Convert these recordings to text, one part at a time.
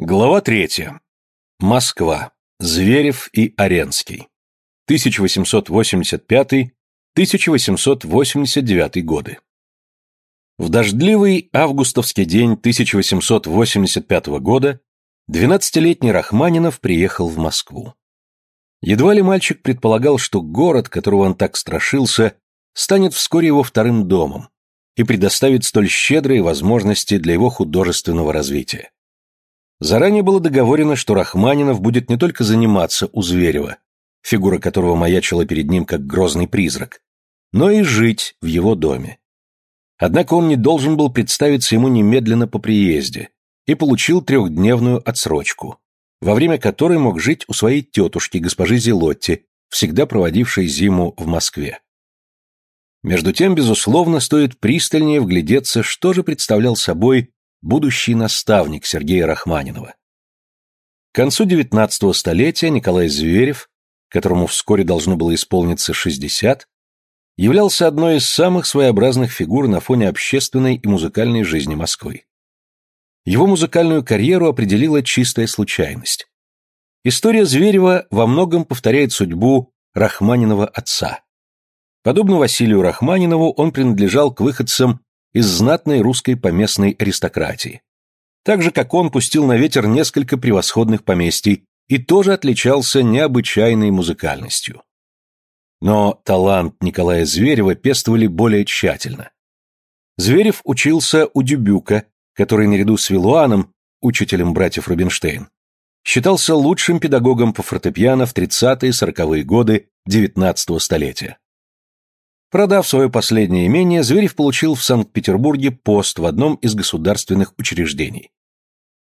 Глава третья. Москва. Зверев и Оренский. 1885-1889 годы. В дождливый августовский день 1885 года 12-летний Рахманинов приехал в Москву. Едва ли мальчик предполагал, что город, которого он так страшился, станет вскоре его вторым домом и предоставит столь щедрые возможности для его художественного развития. Заранее было договорено, что Рахманинов будет не только заниматься у Зверева, фигура которого маячила перед ним как грозный призрак, но и жить в его доме. Однако он не должен был представиться ему немедленно по приезде и получил трехдневную отсрочку, во время которой мог жить у своей тетушки, госпожи Зелотти, всегда проводившей зиму в Москве. Между тем, безусловно, стоит пристальнее вглядеться, что же представлял собой будущий наставник Сергея Рахманинова. К концу XIX столетия Николай Зверев, которому вскоре должно было исполниться 60, являлся одной из самых своеобразных фигур на фоне общественной и музыкальной жизни Москвы. Его музыкальную карьеру определила чистая случайность. История Зверева во многом повторяет судьбу Рахманинова отца. Подобно Василию Рахманинову, он принадлежал к выходцам из знатной русской поместной аристократии. Так же, как он пустил на ветер несколько превосходных поместий и тоже отличался необычайной музыкальностью. Но талант Николая Зверева пестовали более тщательно. Зверев учился у Дюбюка, который наряду с Вилуаном, учителем братьев Рубинштейн, считался лучшим педагогом по фортепиано в 30-40-е годы XIX столетия. Продав свое последнее имение, Зверев получил в Санкт-Петербурге пост в одном из государственных учреждений.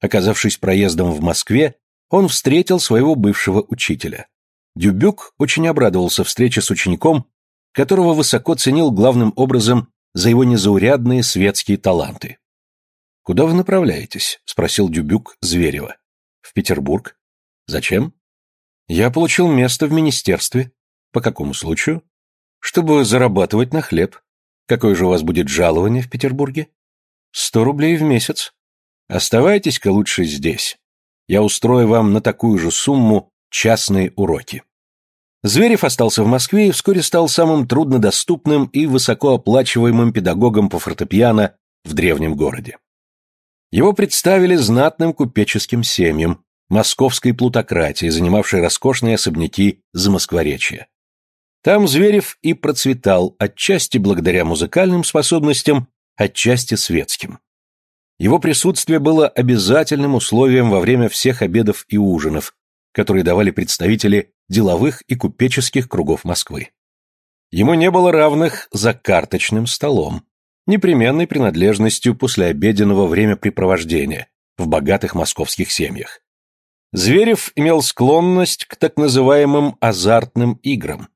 Оказавшись проездом в Москве, он встретил своего бывшего учителя. Дюбюк очень обрадовался встрече с учеником, которого высоко ценил главным образом за его незаурядные светские таланты. «Куда вы направляетесь?» – спросил Дюбюк Зверева. «В Петербург». «Зачем?» «Я получил место в министерстве». «По какому случаю?» Чтобы зарабатывать на хлеб. Какое же у вас будет жалование в Петербурге? Сто рублей в месяц. Оставайтесь-ка лучше здесь. Я устрою вам на такую же сумму частные уроки. Зверев остался в Москве и вскоре стал самым труднодоступным и высокооплачиваемым педагогом по фортепиано в древнем городе. Его представили знатным купеческим семьям, московской плутократии, занимавшей роскошные особняки за Москворечье. Там Зверев и процветал, отчасти благодаря музыкальным способностям, отчасти светским. Его присутствие было обязательным условием во время всех обедов и ужинов, которые давали представители деловых и купеческих кругов Москвы. Ему не было равных за карточным столом, непременной принадлежностью послеобеденного времяпрепровождения в богатых московских семьях. Зверев имел склонность к так называемым азартным играм,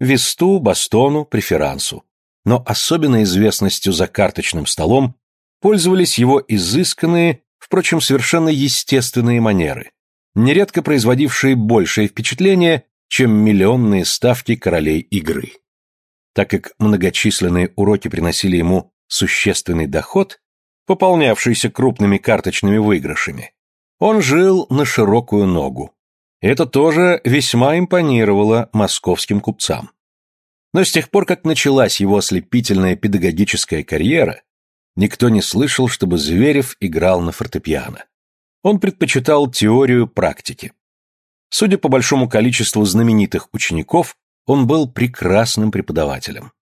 весту, бастону, преферансу. Но особенной известностью за карточным столом пользовались его изысканные, впрочем, совершенно естественные манеры, нередко производившие большее впечатление, чем миллионные ставки королей игры. Так как многочисленные уроки приносили ему существенный доход, пополнявшийся крупными карточными выигрышами, он жил на широкую ногу, это тоже весьма импонировало московским купцам. Но с тех пор, как началась его ослепительная педагогическая карьера, никто не слышал, чтобы Зверев играл на фортепиано. Он предпочитал теорию практики. Судя по большому количеству знаменитых учеников, он был прекрасным преподавателем.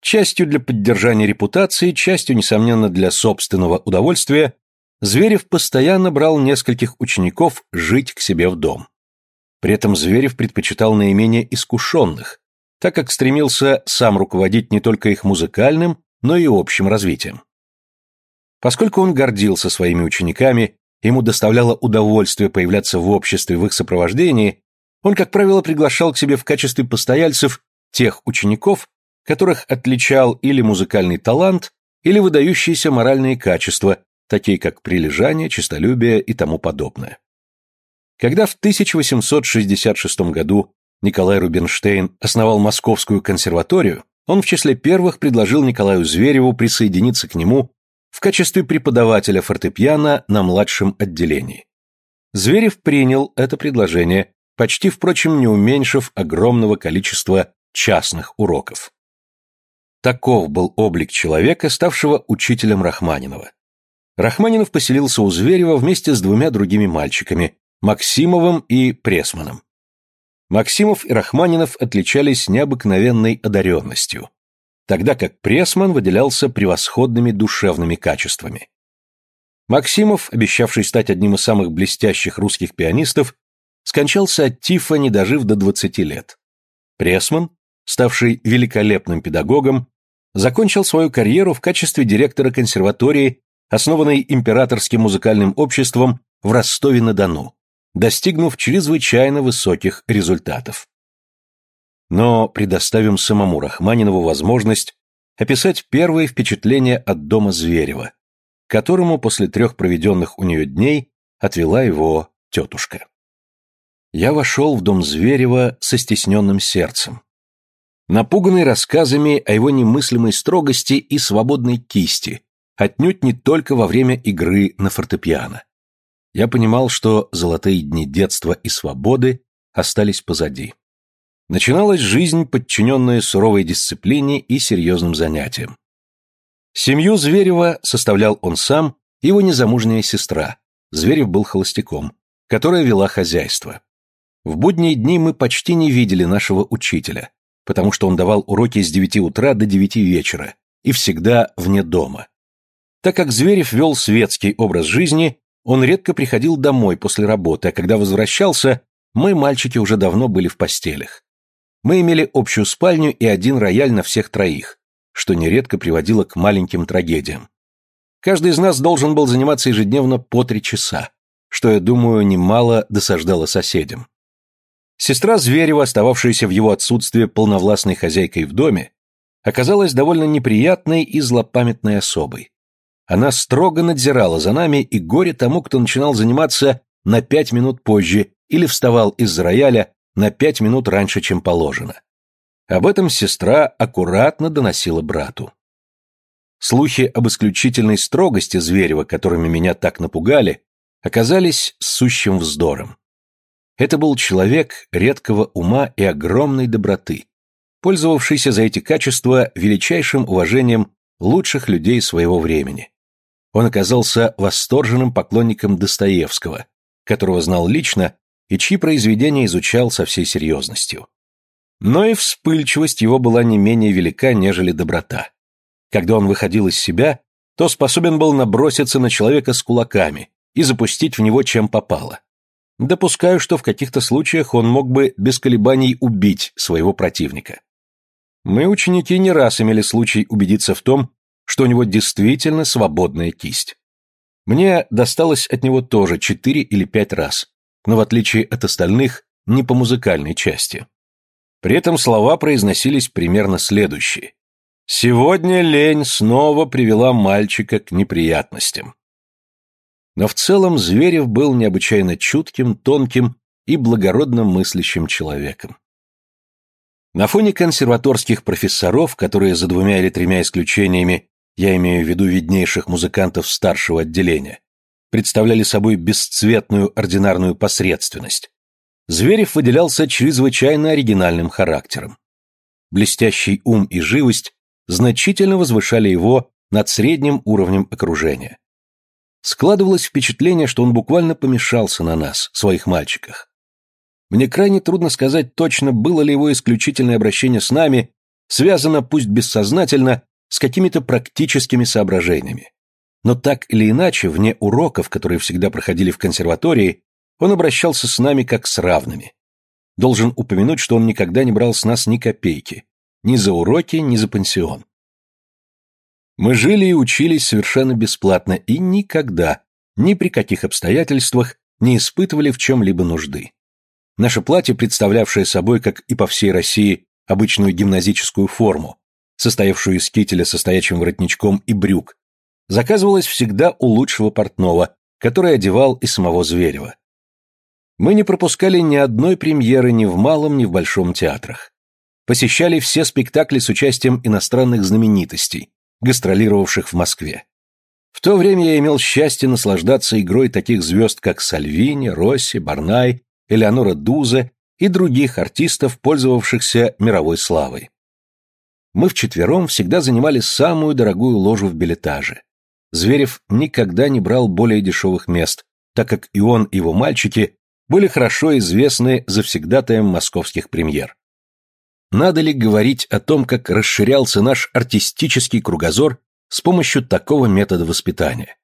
Частью для поддержания репутации, частью, несомненно, для собственного удовольствия, Зверев постоянно брал нескольких учеников жить к себе в дом. При этом Зверев предпочитал наименее искушенных, так как стремился сам руководить не только их музыкальным, но и общим развитием. Поскольку он гордился своими учениками, ему доставляло удовольствие появляться в обществе в их сопровождении, он, как правило, приглашал к себе в качестве постояльцев тех учеников, которых отличал или музыкальный талант, или выдающиеся моральные качества, такие как прилежание, честолюбие и тому подобное. Когда в 1866 году Николай Рубинштейн основал Московскую консерваторию, он в числе первых предложил Николаю Звереву присоединиться к нему в качестве преподавателя фортепиано на младшем отделении. Зверев принял это предложение, почти, впрочем, не уменьшив огромного количества частных уроков. Таков был облик человека, ставшего учителем Рахманинова. Рахманинов поселился у Зверева вместе с двумя другими мальчиками, Максимовым и Пресманом. Максимов и Рахманинов отличались необыкновенной одаренностью, тогда как Пресман выделялся превосходными душевными качествами. Максимов, обещавший стать одним из самых блестящих русских пианистов, скончался от тифа, не дожив до 20 лет. Пресман, ставший великолепным педагогом, закончил свою карьеру в качестве директора консерватории, основанной Императорским музыкальным обществом в Ростове-на-Дону, достигнув чрезвычайно высоких результатов. Но предоставим самому Рахманинову возможность описать первые впечатления от дома Зверева, которому после трех проведенных у нее дней отвела его тетушка. Я вошел в дом Зверева со стесненным сердцем. Напуганный рассказами о его немыслимой строгости и свободной кисти, отнюдь не только во время игры на фортепиано. Я понимал, что золотые дни детства и свободы остались позади. Начиналась жизнь, подчиненная суровой дисциплине и серьезным занятиям. Семью Зверева составлял он сам и его незамужняя сестра, Зверев был холостяком, которая вела хозяйство. В будние дни мы почти не видели нашего учителя, потому что он давал уроки с девяти утра до девяти вечера и всегда вне дома. Так как Зверев вел светский образ жизни, он редко приходил домой после работы, а когда возвращался, мы, мальчики, уже давно были в постелях. Мы имели общую спальню и один рояль на всех троих, что нередко приводило к маленьким трагедиям. Каждый из нас должен был заниматься ежедневно по три часа, что, я думаю, немало досаждало соседям. Сестра Зверева, остававшаяся в его отсутствие полновластной хозяйкой в доме, оказалась довольно неприятной и злопамятной особой. Она строго надзирала за нами, и горе тому, кто начинал заниматься на пять минут позже или вставал из рояля на пять минут раньше, чем положено. Об этом сестра аккуратно доносила брату. Слухи об исключительной строгости Зверева, которыми меня так напугали, оказались сущим вздором. Это был человек редкого ума и огромной доброты, пользовавшийся за эти качества величайшим уважением лучших людей своего времени. Он оказался восторженным поклонником Достоевского, которого знал лично и чьи произведения изучал со всей серьезностью. Но и вспыльчивость его была не менее велика, нежели доброта. Когда он выходил из себя, то способен был наброситься на человека с кулаками и запустить в него чем попало. Допускаю, что в каких-то случаях он мог бы без колебаний убить своего противника. Мы, ученики, не раз имели случай убедиться в том, что у него действительно свободная кисть. Мне досталось от него тоже четыре или пять раз, но в отличие от остальных, не по музыкальной части. При этом слова произносились примерно следующие. «Сегодня лень снова привела мальчика к неприятностям». Но в целом Зверев был необычайно чутким, тонким и благородно мыслящим человеком. На фоне консерваторских профессоров, которые за двумя или тремя исключениями, я имею в виду виднейших музыкантов старшего отделения, представляли собой бесцветную ординарную посредственность, Зверев выделялся чрезвычайно оригинальным характером. Блестящий ум и живость значительно возвышали его над средним уровнем окружения. Складывалось впечатление, что он буквально помешался на нас, своих мальчиках. Мне крайне трудно сказать точно, было ли его исключительное обращение с нами связано, пусть бессознательно, с какими-то практическими соображениями. Но так или иначе, вне уроков, которые всегда проходили в консерватории, он обращался с нами как с равными. Должен упомянуть, что он никогда не брал с нас ни копейки. Ни за уроки, ни за пансион. Мы жили и учились совершенно бесплатно и никогда, ни при каких обстоятельствах, не испытывали в чем-либо нужды. Наше платье, представлявшее собой, как и по всей России, обычную гимназическую форму, состоявшую из кителя со стоячим воротничком и брюк, заказывалось всегда у лучшего портного, который одевал и самого Зверева. Мы не пропускали ни одной премьеры ни в малом, ни в большом театрах. Посещали все спектакли с участием иностранных знаменитостей, гастролировавших в Москве. В то время я имел счастье наслаждаться игрой таких звезд, как Сальвини, Росси, Барнай, Элеонора Дузе и других артистов, пользовавшихся мировой славой. Мы вчетвером всегда занимали самую дорогую ложу в билетаже. Зверев никогда не брал более дешевых мест, так как и он, и его мальчики были хорошо известны завсегдатаем московских премьер. Надо ли говорить о том, как расширялся наш артистический кругозор с помощью такого метода воспитания?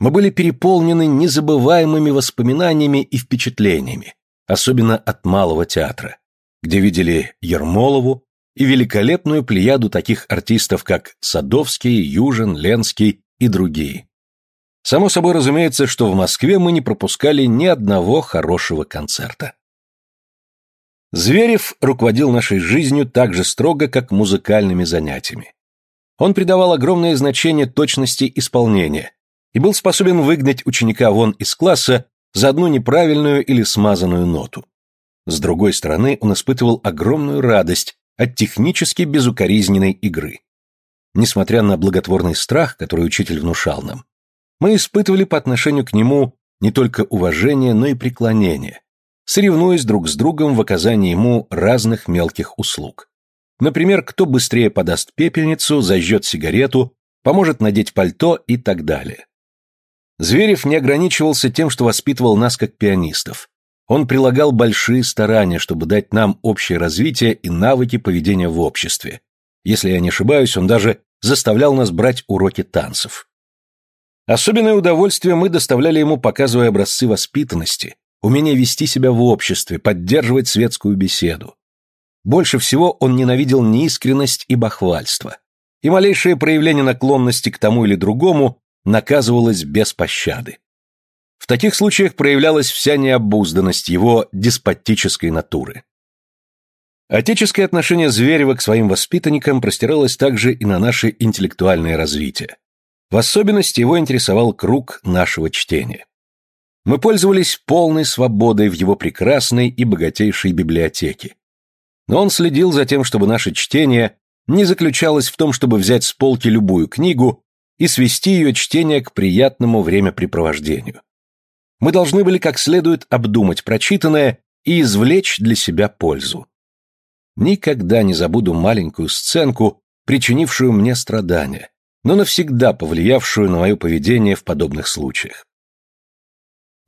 Мы были переполнены незабываемыми воспоминаниями и впечатлениями, особенно от малого театра, где видели Ермолову и великолепную плеяду таких артистов, как Садовский, Южин, Ленский и другие. Само собой разумеется, что в Москве мы не пропускали ни одного хорошего концерта. Зверев руководил нашей жизнью так же строго, как музыкальными занятиями. Он придавал огромное значение точности исполнения и был способен выгнать ученика вон из класса за одну неправильную или смазанную ноту. С другой стороны, он испытывал огромную радость от технически безукоризненной игры. Несмотря на благотворный страх, который учитель внушал нам, мы испытывали по отношению к нему не только уважение, но и преклонение, соревнуясь друг с другом в оказании ему разных мелких услуг. Например, кто быстрее подаст пепельницу, зажжет сигарету, поможет надеть пальто и так далее. Зверев не ограничивался тем, что воспитывал нас как пианистов. Он прилагал большие старания, чтобы дать нам общее развитие и навыки поведения в обществе. Если я не ошибаюсь, он даже заставлял нас брать уроки танцев. Особенное удовольствие мы доставляли ему, показывая образцы воспитанности, умение вести себя в обществе, поддерживать светскую беседу. Больше всего он ненавидел неискренность и бахвальство, и малейшее проявление наклонности к тому или другому наказывалось без пощады. В таких случаях проявлялась вся необузданность его деспотической натуры. Отеческое отношение Зверева к своим воспитанникам простиралось также и на наше интеллектуальное развитие. В особенности его интересовал круг нашего чтения. Мы пользовались полной свободой в его прекрасной и богатейшей библиотеке. Но он следил за тем, чтобы наше чтение не заключалось в том, чтобы взять с полки любую книгу и свести ее чтение к приятному времяпрепровождению. Мы должны были как следует обдумать прочитанное и извлечь для себя пользу. Никогда не забуду маленькую сценку, причинившую мне страдания, но навсегда повлиявшую на мое поведение в подобных случаях.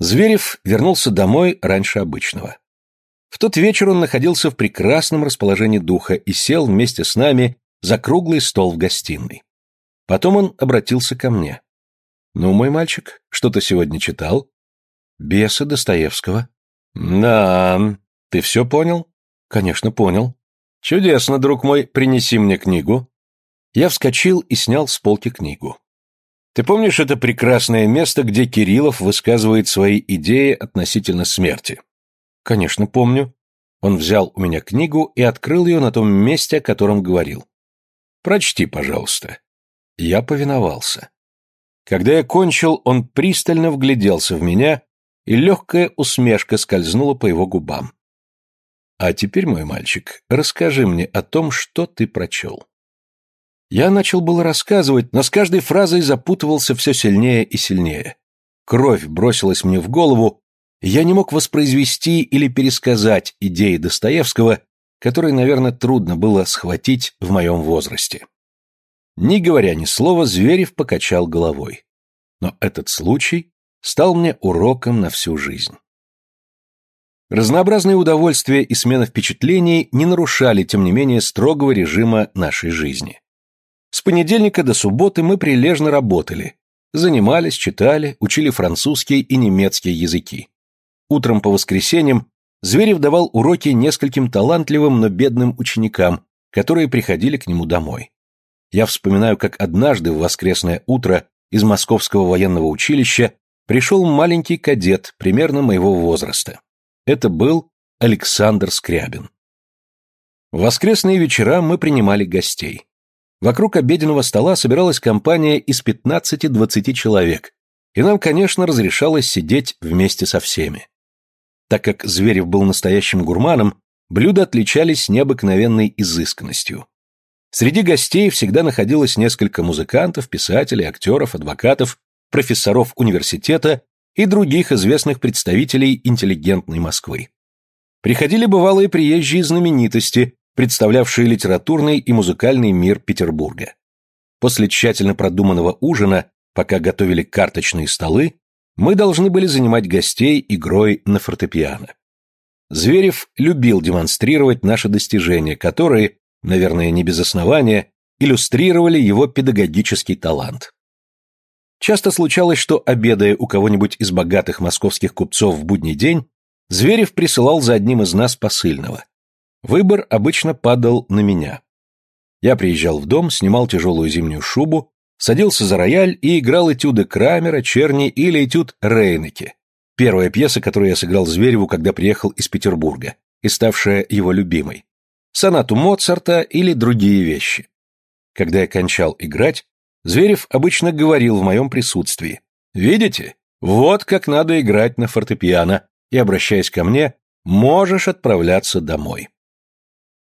Зверев вернулся домой раньше обычного. В тот вечер он находился в прекрасном расположении духа и сел вместе с нами за круглый стол в гостиной. Потом он обратился ко мне. «Ну, мой мальчик, что ты сегодня читал?» «Бесы Достоевского». «Да, ты все понял?» «Конечно, понял». «Чудесно, друг мой, принеси мне книгу». Я вскочил и снял с полки книгу. Ты помнишь это прекрасное место, где Кириллов высказывает свои идеи относительно смерти? Конечно, помню. Он взял у меня книгу и открыл ее на том месте, о котором говорил. Прочти, пожалуйста. Я повиновался. Когда я кончил, он пристально вгляделся в меня, и легкая усмешка скользнула по его губам. А теперь, мой мальчик, расскажи мне о том, что ты прочел. Я начал было рассказывать, но с каждой фразой запутывался все сильнее и сильнее. Кровь бросилась мне в голову, я не мог воспроизвести или пересказать идеи Достоевского, которые, наверное, трудно было схватить в моем возрасте. Не говоря ни слова, Зверев покачал головой. Но этот случай стал мне уроком на всю жизнь. Разнообразные удовольствия и смена впечатлений не нарушали, тем не менее, строгого режима нашей жизни. С понедельника до субботы мы прилежно работали. Занимались, читали, учили французский и немецкий языки. Утром по воскресеньям Зверев давал уроки нескольким талантливым, но бедным ученикам, которые приходили к нему домой. Я вспоминаю, как однажды в воскресное утро из Московского военного училища пришел маленький кадет примерно моего возраста. Это был Александр Скрябин. В воскресные вечера мы принимали гостей. Вокруг обеденного стола собиралась компания из 15-20 человек, и нам, конечно, разрешалось сидеть вместе со всеми. Так как Зверев был настоящим гурманом, блюда отличались необыкновенной изысканностью. Среди гостей всегда находилось несколько музыкантов, писателей, актеров, адвокатов, профессоров университета и других известных представителей интеллигентной Москвы. Приходили бывалые приезжие знаменитости, представлявшие литературный и музыкальный мир Петербурга. После тщательно продуманного ужина, пока готовили карточные столы, мы должны были занимать гостей игрой на фортепиано. Зверев любил демонстрировать наши достижения, которые, наверное, не без основания, иллюстрировали его педагогический талант. Часто случалось, что, обедая у кого-нибудь из богатых московских купцов в будний день, Зверев присылал за одним из нас посыльного. Выбор обычно падал на меня. Я приезжал в дом, снимал тяжелую зимнюю шубу, садился за рояль и играл этюды Крамера, Черни или этюд Рейнеке, первая пьеса, которую я сыграл Звереву, когда приехал из Петербурга, и ставшая его любимой сонату Моцарта или другие вещи. Когда я кончал играть, Зверев обычно говорил в моем присутствии. «Видите? Вот как надо играть на фортепиано», и, обращаясь ко мне, «можешь отправляться домой».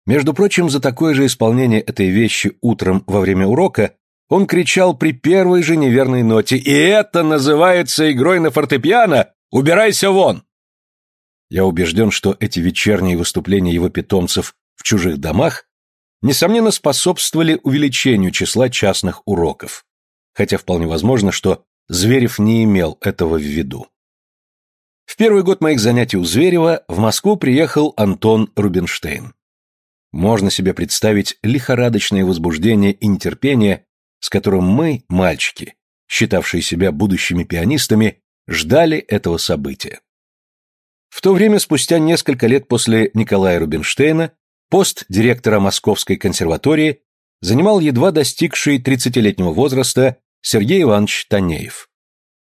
Между прочим, за такое же исполнение этой вещи утром во время урока он кричал при первой же неверной ноте «И это называется игрой на фортепиано! Убирайся вон!» Я убежден, что эти вечерние выступления его питомцев в чужих домах, несомненно способствовали увеличению числа частных уроков, хотя вполне возможно, что Зверев не имел этого в виду. В первый год моих занятий у Зверева в Москву приехал Антон Рубинштейн. Можно себе представить лихорадочное возбуждение и нетерпение, с которым мы, мальчики, считавшие себя будущими пианистами, ждали этого события. В то время, спустя несколько лет после Николая Рубинштейна, Пост директора Московской консерватории занимал едва достигший 30-летнего возраста Сергей Иванович Танеев.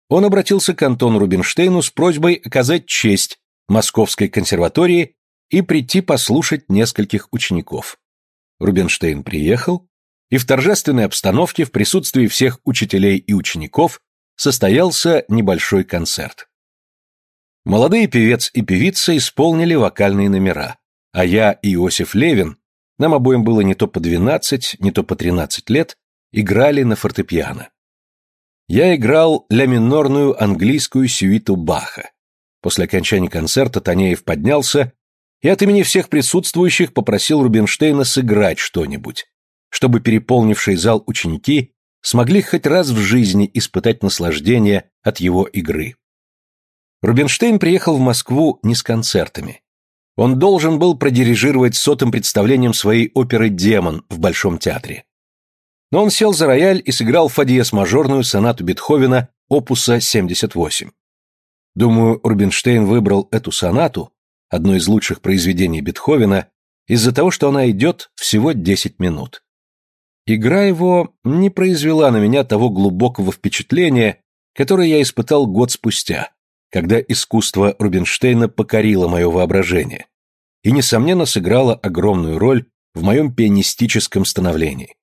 Он обратился к Антону Рубинштейну с просьбой оказать честь Московской консерватории и прийти послушать нескольких учеников. Рубинштейн приехал, и в торжественной обстановке в присутствии всех учителей и учеников состоялся небольшой концерт. Молодые певец и певица исполнили вокальные номера а я и Иосиф Левин, нам обоим было не то по 12, не то по 13 лет, играли на фортепиано. Я играл ля минорную английскую сюиту Баха. После окончания концерта Танеев поднялся и от имени всех присутствующих попросил Рубинштейна сыграть что-нибудь, чтобы переполнивший зал ученики смогли хоть раз в жизни испытать наслаждение от его игры. Рубинштейн приехал в Москву не с концертами. Он должен был продирижировать сотым представлением своей оперы «Демон» в Большом театре. Но он сел за рояль и сыграл фа мажорную сонату Бетховена опуса 78. Думаю, Рубинштейн выбрал эту сонату, одно из лучших произведений Бетховена, из-за того, что она идет всего 10 минут. Игра его не произвела на меня того глубокого впечатления, которое я испытал год спустя, когда искусство Рубинштейна покорило мое воображение и, несомненно, сыграло огромную роль в моем пианистическом становлении.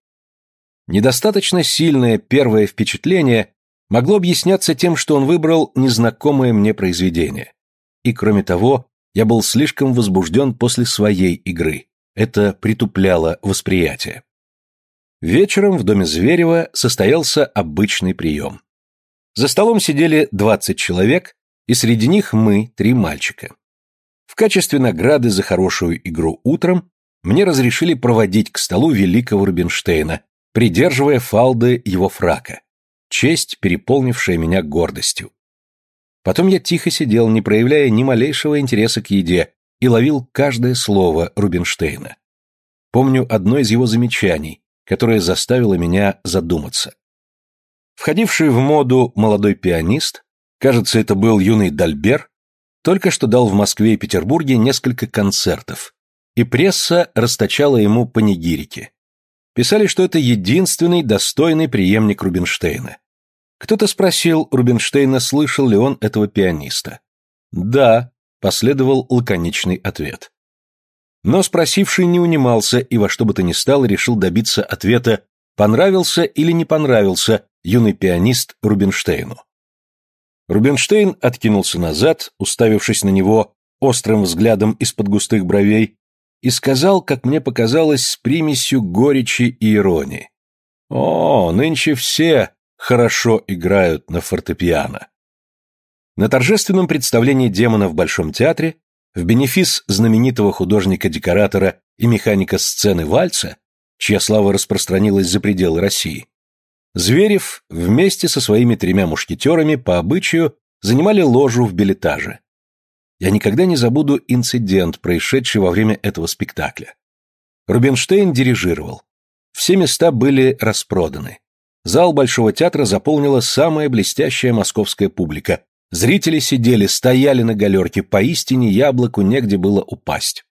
Недостаточно сильное первое впечатление могло объясняться тем, что он выбрал незнакомое мне произведение. И, кроме того, я был слишком возбужден после своей игры. Это притупляло восприятие. Вечером в доме Зверева состоялся обычный прием. За столом сидели 20 человек, и среди них мы, три мальчика. В качестве награды за хорошую игру утром мне разрешили проводить к столу великого Рубинштейна, придерживая фалды его фрака. Честь, переполнившая меня гордостью. Потом я тихо сидел, не проявляя ни малейшего интереса к еде, и ловил каждое слово Рубинштейна. Помню одно из его замечаний, которое заставило меня задуматься. Входивший в моду молодой пианист Кажется, это был юный Дальбер, только что дал в Москве и Петербурге несколько концертов, и пресса расточала ему панигирики. Писали, что это единственный достойный преемник Рубинштейна. Кто-то спросил Рубинштейна, слышал ли он этого пианиста. «Да», — последовал лаконичный ответ. Но спросивший не унимался и во что бы то ни стало решил добиться ответа, понравился или не понравился юный пианист Рубинштейну. Рубинштейн откинулся назад, уставившись на него острым взглядом из-под густых бровей, и сказал, как мне показалось, с примесью горечи и иронии. «О, нынче все хорошо играют на фортепиано». На торжественном представлении демона в Большом театре, в бенефис знаменитого художника-декоратора и механика сцены Вальца, чья слава распространилась за пределы России, Зверев вместе со своими тремя мушкетерами по обычаю занимали ложу в билетаже. Я никогда не забуду инцидент, происшедший во время этого спектакля. Рубинштейн дирижировал. Все места были распроданы. Зал Большого театра заполнила самая блестящая московская публика. Зрители сидели, стояли на галерке, поистине яблоку негде было упасть.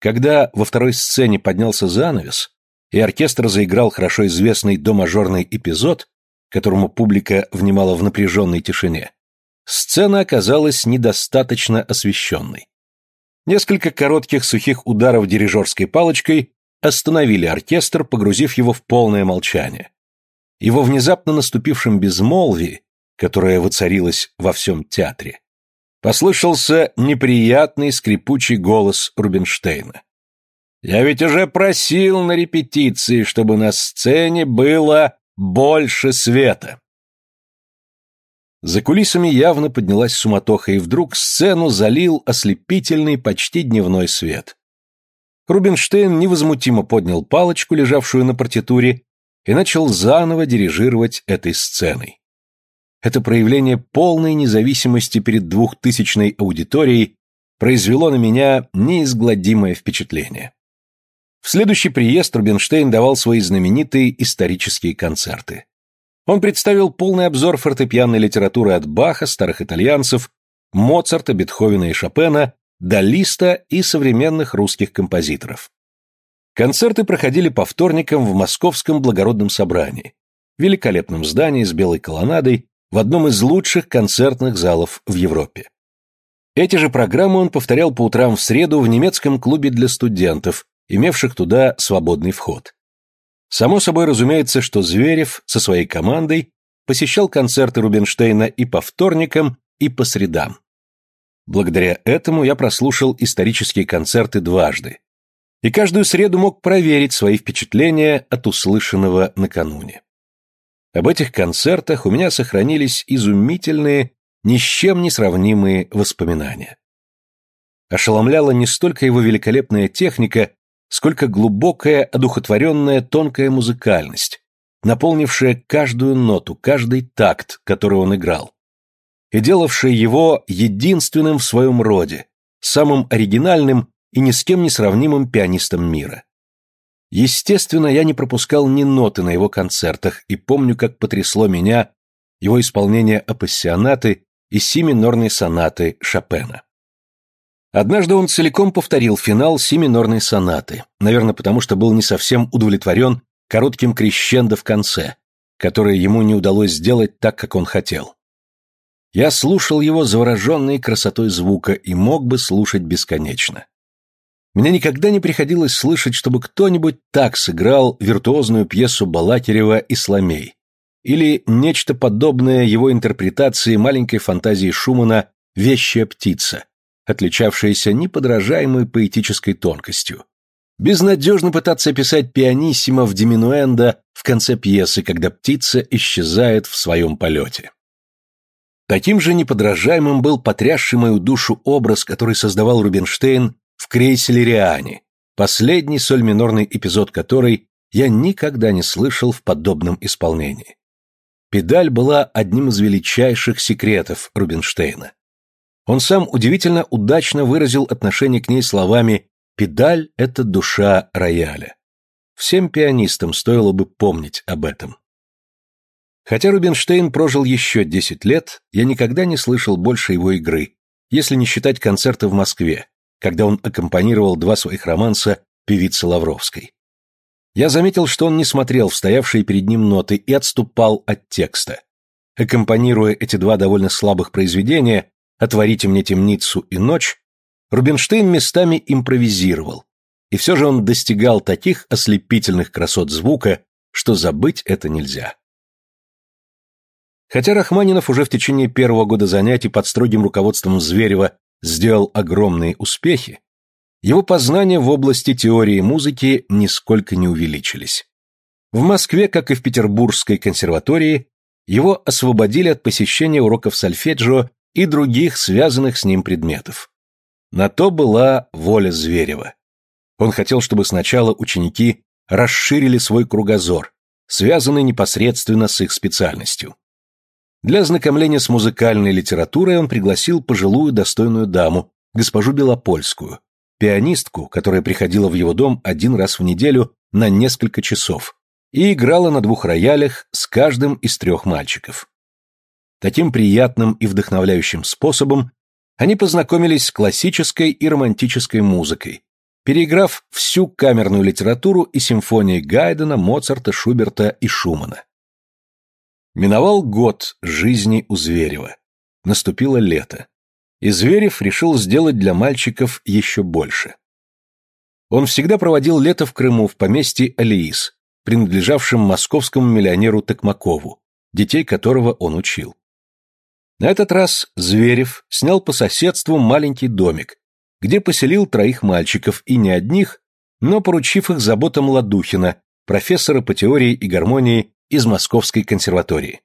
Когда во второй сцене поднялся занавес, и оркестр заиграл хорошо известный домажорный эпизод, которому публика внимала в напряженной тишине, сцена оказалась недостаточно освещенной. Несколько коротких сухих ударов дирижерской палочкой остановили оркестр, погрузив его в полное молчание. Его внезапно наступившем безмолвии, которое воцарилось во всем театре, послышался неприятный скрипучий голос Рубинштейна. Я ведь уже просил на репетиции, чтобы на сцене было больше света. За кулисами явно поднялась суматоха, и вдруг сцену залил ослепительный почти дневной свет. Рубинштейн невозмутимо поднял палочку, лежавшую на партитуре, и начал заново дирижировать этой сценой. Это проявление полной независимости перед двухтысячной аудиторией произвело на меня неизгладимое впечатление. В следующий приезд Рубинштейн давал свои знаменитые исторические концерты. Он представил полный обзор фортепианной литературы от Баха, старых итальянцев, Моцарта, Бетховена и Шопена, до Листа и современных русских композиторов. Концерты проходили по вторникам в Московском благородном собрании, великолепном здании с белой колоннадой, в одном из лучших концертных залов в Европе. Эти же программы он повторял по утрам в среду в немецком клубе для студентов, имевших туда свободный вход. Само собой разумеется, что Зверев со своей командой посещал концерты Рубинштейна и по вторникам, и по средам. Благодаря этому я прослушал исторические концерты дважды, и каждую среду мог проверить свои впечатления от услышанного накануне. Об этих концертах у меня сохранились изумительные, ни с чем не сравнимые воспоминания. Ошеломляла не столько его великолепная техника, сколько глубокая, одухотворенная, тонкая музыкальность, наполнившая каждую ноту, каждый такт, который он играл, и делавшая его единственным в своем роде, самым оригинальным и ни с кем не сравнимым пианистом мира. Естественно, я не пропускал ни ноты на его концертах и помню, как потрясло меня его исполнение апассионаты и си минорной сонаты Шопена. Однажды он целиком повторил финал си минорной сонаты, наверное, потому что был не совсем удовлетворен коротким крещендо в конце, которое ему не удалось сделать так, как он хотел. Я слушал его завороженной красотой звука и мог бы слушать бесконечно. Мне никогда не приходилось слышать, чтобы кто-нибудь так сыграл виртуозную пьесу Балакирева и Сламей, или нечто подобное его интерпретации маленькой фантазии Шумана «Вещая птица», отличавшаяся неподражаемой поэтической тонкостью. Безнадежно пытаться описать пианиссимо в диминуэндо в конце пьесы, когда птица исчезает в своем полете. Таким же неподражаемым был потрясший мою душу образ, который создавал Рубинштейн в крейселе Риане, последний соль-минорный эпизод которой я никогда не слышал в подобном исполнении. Педаль была одним из величайших секретов Рубинштейна. Он сам удивительно удачно выразил отношение к ней словами «педаль – это душа рояля». Всем пианистам стоило бы помнить об этом. Хотя Рубинштейн прожил еще 10 лет, я никогда не слышал больше его игры, если не считать концерта в Москве, когда он аккомпанировал два своих романса певицы Лавровской. Я заметил, что он не смотрел в стоявшие перед ним ноты и отступал от текста. Аккомпанируя эти два довольно слабых произведения, «Отворите мне темницу и ночь», Рубинштейн местами импровизировал, и все же он достигал таких ослепительных красот звука, что забыть это нельзя. Хотя Рахманинов уже в течение первого года занятий под строгим руководством Зверева сделал огромные успехи, его познания в области теории музыки нисколько не увеличились. В Москве, как и в Петербургской консерватории, его освободили от посещения уроков сольфеджио и других связанных с ним предметов. На то была воля Зверева. Он хотел, чтобы сначала ученики расширили свой кругозор, связанный непосредственно с их специальностью. Для ознакомления с музыкальной литературой он пригласил пожилую достойную даму, госпожу Белопольскую, пианистку, которая приходила в его дом один раз в неделю на несколько часов и играла на двух роялях с каждым из трех мальчиков. Таким приятным и вдохновляющим способом они познакомились с классической и романтической музыкой, переиграв всю камерную литературу и симфонии Гайдена, Моцарта, Шуберта и Шумана. Миновал год жизни у Зверева. Наступило лето. И Зверев решил сделать для мальчиков еще больше. Он всегда проводил лето в Крыму в поместье Алиис, принадлежавшем московскому миллионеру Токмакову, детей которого он учил. На этот раз Зверев снял по соседству маленький домик, где поселил троих мальчиков, и не одних, но поручив их заботам Ладухина, профессора по теории и гармонии из Московской консерватории.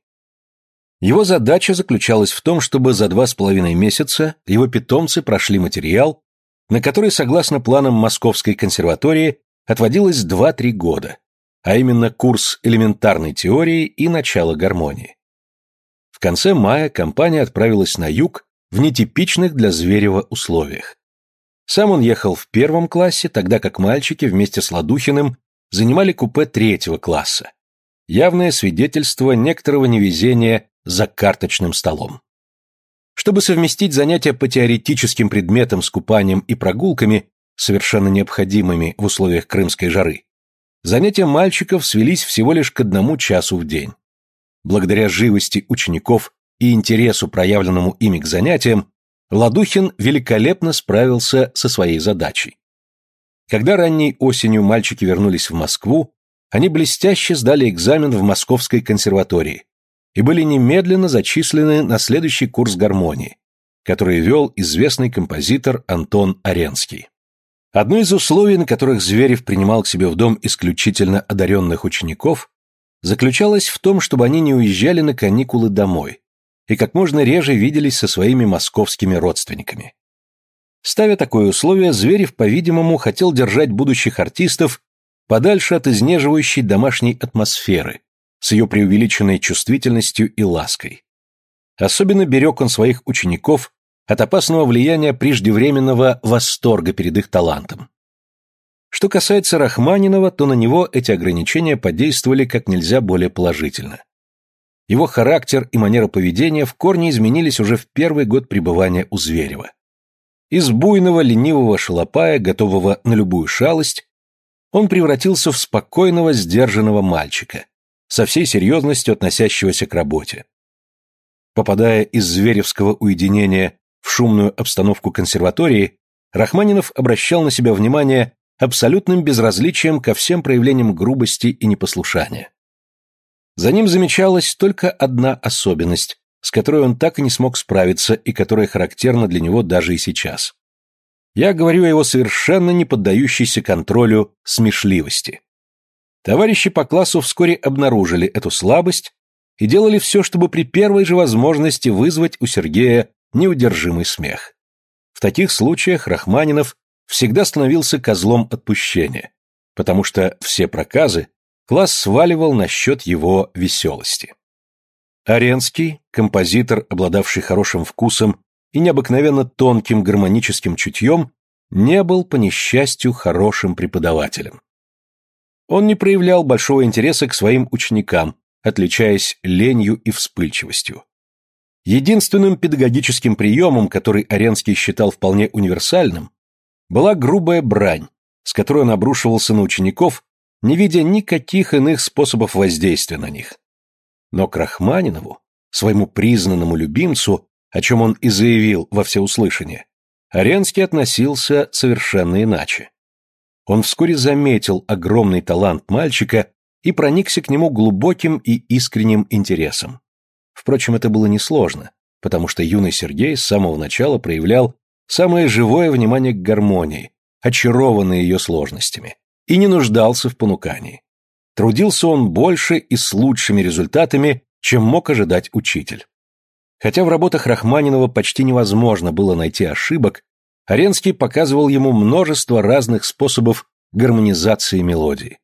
Его задача заключалась в том, чтобы за два с половиной месяца его питомцы прошли материал, на который, согласно планам Московской консерватории, отводилось 2-3 года, а именно курс элементарной теории и начало гармонии. Конце мая компания отправилась на юг в нетипичных для Зверева условиях. Сам он ехал в первом классе, тогда как мальчики вместе с Ладухиным занимали купе третьего класса. Явное свидетельство некоторого невезения за карточным столом. Чтобы совместить занятия по теоретическим предметам с купанием и прогулками, совершенно необходимыми в условиях крымской жары, занятия мальчиков свелись всего лишь к одному часу в день. Благодаря живости учеников и интересу, проявленному ими к занятиям, Ладухин великолепно справился со своей задачей. Когда ранней осенью мальчики вернулись в Москву, они блестяще сдали экзамен в Московской консерватории, и были немедленно зачислены на следующий курс гармонии, который вел известный композитор Антон Аренский. Одно из условий, на которых Зверев принимал к себе в дом исключительно одаренных учеников, заключалось в том, чтобы они не уезжали на каникулы домой и как можно реже виделись со своими московскими родственниками. Ставя такое условие, Зверев, по-видимому, хотел держать будущих артистов подальше от изнеживающей домашней атмосферы, с ее преувеличенной чувствительностью и лаской. Особенно берег он своих учеников от опасного влияния преждевременного восторга перед их талантом. Что касается Рахманинова, то на него эти ограничения подействовали как нельзя более положительно. Его характер и манера поведения в корне изменились уже в первый год пребывания у Зверева. Из буйного, ленивого шалопая, готового на любую шалость, он превратился в спокойного, сдержанного мальчика, со всей серьезностью относящегося к работе. Попадая из зверевского уединения в шумную обстановку консерватории, Рахманинов обращал на себя внимание абсолютным безразличием ко всем проявлениям грубости и непослушания. За ним замечалась только одна особенность, с которой он так и не смог справиться и которая характерна для него даже и сейчас. Я говорю о его совершенно не поддающейся контролю смешливости. Товарищи по классу вскоре обнаружили эту слабость и делали все, чтобы при первой же возможности вызвать у Сергея неудержимый смех. В таких случаях Рахманинов всегда становился козлом отпущения, потому что все проказы класс сваливал на счет его веселости. Аренский, композитор, обладавший хорошим вкусом и необыкновенно тонким гармоническим чутьем, не был, по несчастью, хорошим преподавателем. Он не проявлял большого интереса к своим ученикам, отличаясь ленью и вспыльчивостью. Единственным педагогическим приемом, который Аренский считал вполне универсальным, была грубая брань, с которой он обрушивался на учеников, не видя никаких иных способов воздействия на них. Но к Рахманинову, своему признанному любимцу, о чем он и заявил во всеуслышание, Аренский относился совершенно иначе. Он вскоре заметил огромный талант мальчика и проникся к нему глубоким и искренним интересом. Впрочем, это было несложно, потому что юный Сергей с самого начала проявлял самое живое внимание к гармонии, очарованный ее сложностями, и не нуждался в понукании. Трудился он больше и с лучшими результатами, чем мог ожидать учитель. Хотя в работах Рахманинова почти невозможно было найти ошибок, Аренский показывал ему множество разных способов гармонизации мелодии.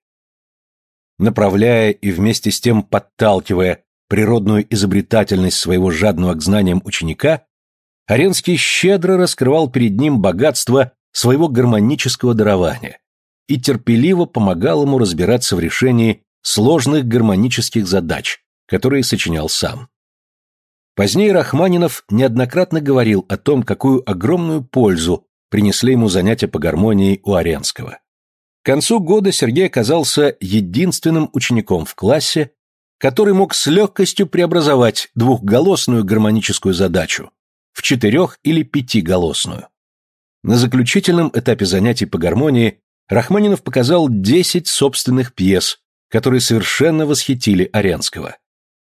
Направляя и вместе с тем подталкивая природную изобретательность своего жадного к знаниям ученика, Аренский щедро раскрывал перед ним богатство своего гармонического дарования и терпеливо помогал ему разбираться в решении сложных гармонических задач, которые сочинял сам. Позднее Рахманинов неоднократно говорил о том, какую огромную пользу принесли ему занятия по гармонии у Аренского. К концу года Сергей оказался единственным учеником в классе, который мог с легкостью преобразовать двухголосную гармоническую задачу в четырех- или пятиголосную. На заключительном этапе занятий по гармонии Рахманинов показал 10 собственных пьес, которые совершенно восхитили Аренского.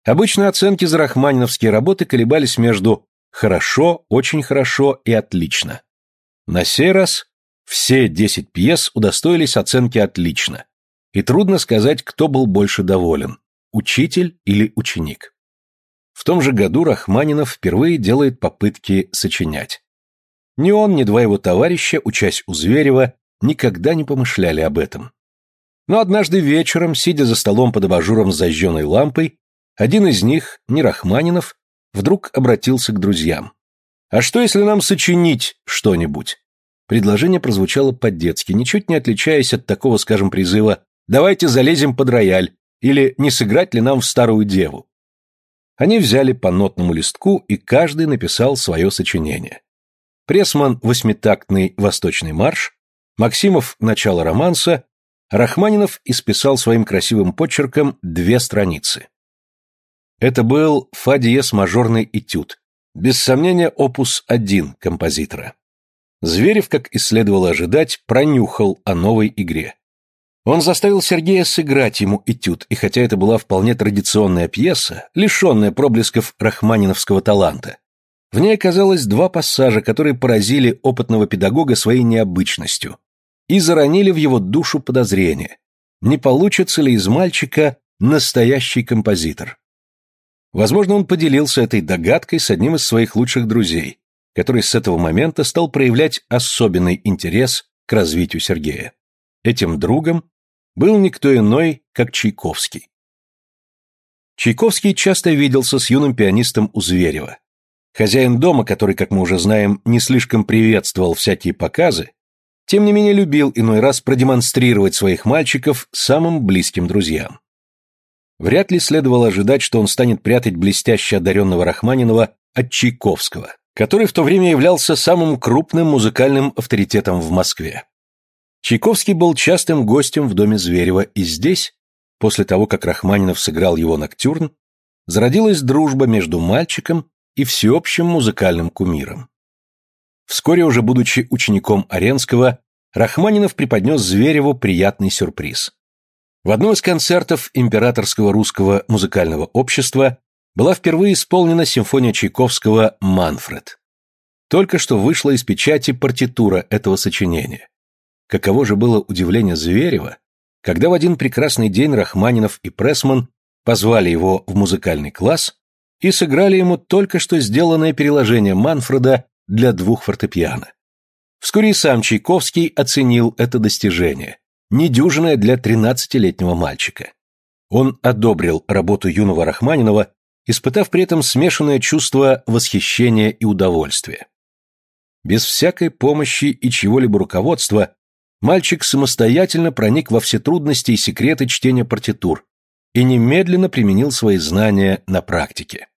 Обычно оценки за рахманиновские работы колебались между «хорошо», «очень хорошо» и «отлично». На сей раз все 10 пьес удостоились оценки «отлично», и трудно сказать, кто был больше доволен – учитель или ученик. В том же году Рахманинов впервые делает попытки сочинять. Ни он, ни два его товарища, учась у Зверева, никогда не помышляли об этом. Но однажды вечером, сидя за столом под абажуром с зажженной лампой, один из них, не Рахманинов, вдруг обратился к друзьям. «А что, если нам сочинить что-нибудь?» Предложение прозвучало по-детски, ничуть не отличаясь от такого, скажем, призыва «давайте залезем под рояль» или «не сыграть ли нам в старую деву?». Они взяли по нотному листку, и каждый написал свое сочинение. Пресман – восьмитактный «Восточный марш», Максимов – начало романса, Рахманинов исписал своим красивым почерком две страницы. Это был фа диез мажорный этюд, без сомнения опус 1 композитора. Зверев, как и следовало ожидать, пронюхал о новой игре. Он заставил Сергея сыграть ему этюд, и хотя это была вполне традиционная пьеса, лишенная проблесков рахманиновского таланта, в ней оказалось два пассажа, которые поразили опытного педагога своей необычностью и заронили в его душу подозрение, не получится ли из мальчика настоящий композитор. Возможно, он поделился этой догадкой с одним из своих лучших друзей, который с этого момента стал проявлять особенный интерес к развитию Сергея. Этим другом был никто иной, как Чайковский. Чайковский часто виделся с юным пианистом у Зверева. Хозяин дома, который, как мы уже знаем, не слишком приветствовал всякие показы, тем не менее любил иной раз продемонстрировать своих мальчиков самым близким друзьям. Вряд ли следовало ожидать, что он станет прятать блестяще одаренного Рахманинова от Чайковского, который в то время являлся самым крупным музыкальным авторитетом в Москве. Чайковский был частым гостем в доме Зверева, и здесь, после того, как Рахманинов сыграл его ноктюрн, зародилась дружба между мальчиком и всеобщим музыкальным кумиром. Вскоре уже будучи учеником Аренского, Рахманинов преподнес Звереву приятный сюрприз. В одном из концертов Императорского русского музыкального общества была впервые исполнена симфония Чайковского «Манфред». Только что вышла из печати партитура этого сочинения. Каково же было удивление Зверева, когда в один прекрасный день Рахманинов и Пресман позвали его в музыкальный класс и сыграли ему только что сделанное переложение Манфреда для двух фортепиано. Вскоре и сам Чайковский оценил это достижение недюжинная для тринадцатилетнего мальчика. Он одобрил работу юного Рахманинова, испытав при этом смешанное чувство восхищения и удовольствия. Без всякой помощи и чего-либо руководства мальчик самостоятельно проник во все трудности и секреты чтения партитур и немедленно применил свои знания на практике.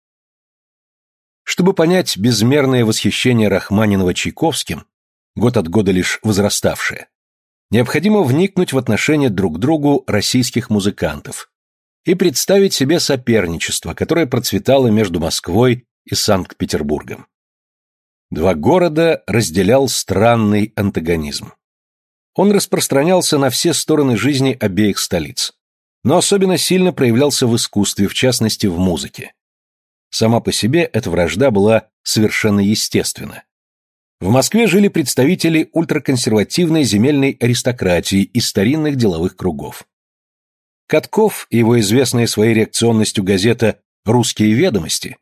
Чтобы понять безмерное восхищение Рахманинова Чайковским, год от года лишь возраставшее, необходимо вникнуть в отношения друг к другу российских музыкантов и представить себе соперничество, которое процветало между Москвой и Санкт-Петербургом. Два города разделял странный антагонизм. Он распространялся на все стороны жизни обеих столиц, но особенно сильно проявлялся в искусстве, в частности в музыке. Сама по себе эта вражда была совершенно естественна. В Москве жили представители ультраконсервативной земельной аристократии из старинных деловых кругов. Катков и его известная своей реакционностью газета «Русские ведомости»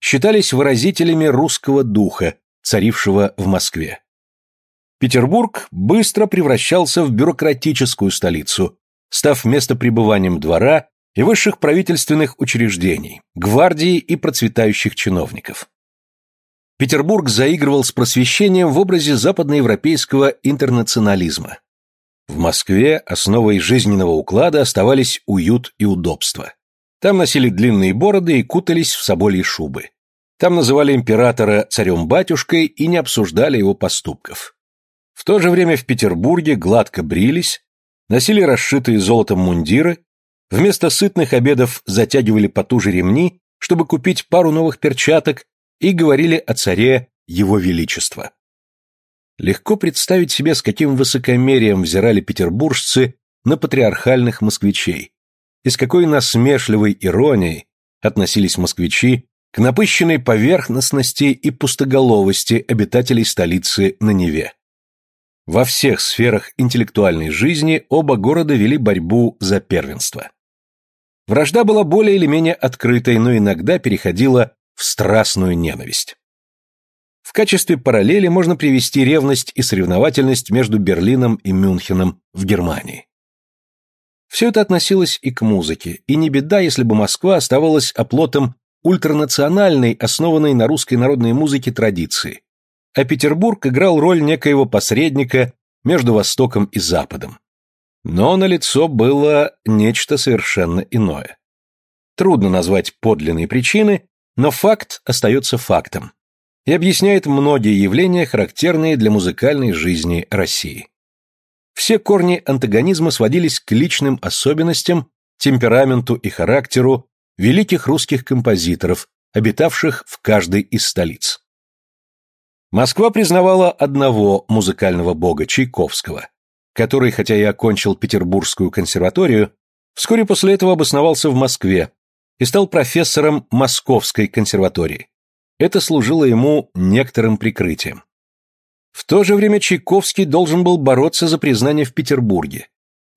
считались выразителями русского духа, царившего в Москве. Петербург быстро превращался в бюрократическую столицу, став местопребыванием двора и высших правительственных учреждений, гвардии и процветающих чиновников. Петербург заигрывал с просвещением в образе западноевропейского интернационализма. В Москве основой жизненного уклада оставались уют и удобство. Там носили длинные бороды и кутались в собольи шубы. Там называли императора царем-батюшкой и не обсуждали его поступков. В то же время в Петербурге гладко брились, носили расшитые золотом мундиры, вместо сытных обедов затягивали потуже ремни, чтобы купить пару новых перчаток, и говорили о царе Его Величества. Легко представить себе, с каким высокомерием взирали петербуржцы на патриархальных москвичей, и с какой насмешливой иронией относились москвичи к напыщенной поверхностности и пустоголовости обитателей столицы на Неве. Во всех сферах интеллектуальной жизни оба города вели борьбу за первенство. Вражда была более или менее открытой, но иногда переходила в страстную ненависть. В качестве параллели можно привести ревность и соревновательность между Берлином и Мюнхеном в Германии. Все это относилось и к музыке, и не беда, если бы Москва оставалась оплотом ультранациональной, основанной на русской народной музыке традиции, а Петербург играл роль некоего посредника между Востоком и Западом. Но на лицо было нечто совершенно иное. Трудно назвать подлинные причины, но факт остается фактом и объясняет многие явления, характерные для музыкальной жизни России. Все корни антагонизма сводились к личным особенностям, темпераменту и характеру великих русских композиторов, обитавших в каждой из столиц. Москва признавала одного музыкального бога Чайковского, который, хотя и окончил Петербургскую консерваторию, вскоре после этого обосновался в Москве и стал профессором Московской консерватории. Это служило ему некоторым прикрытием. В то же время Чайковский должен был бороться за признание в Петербурге,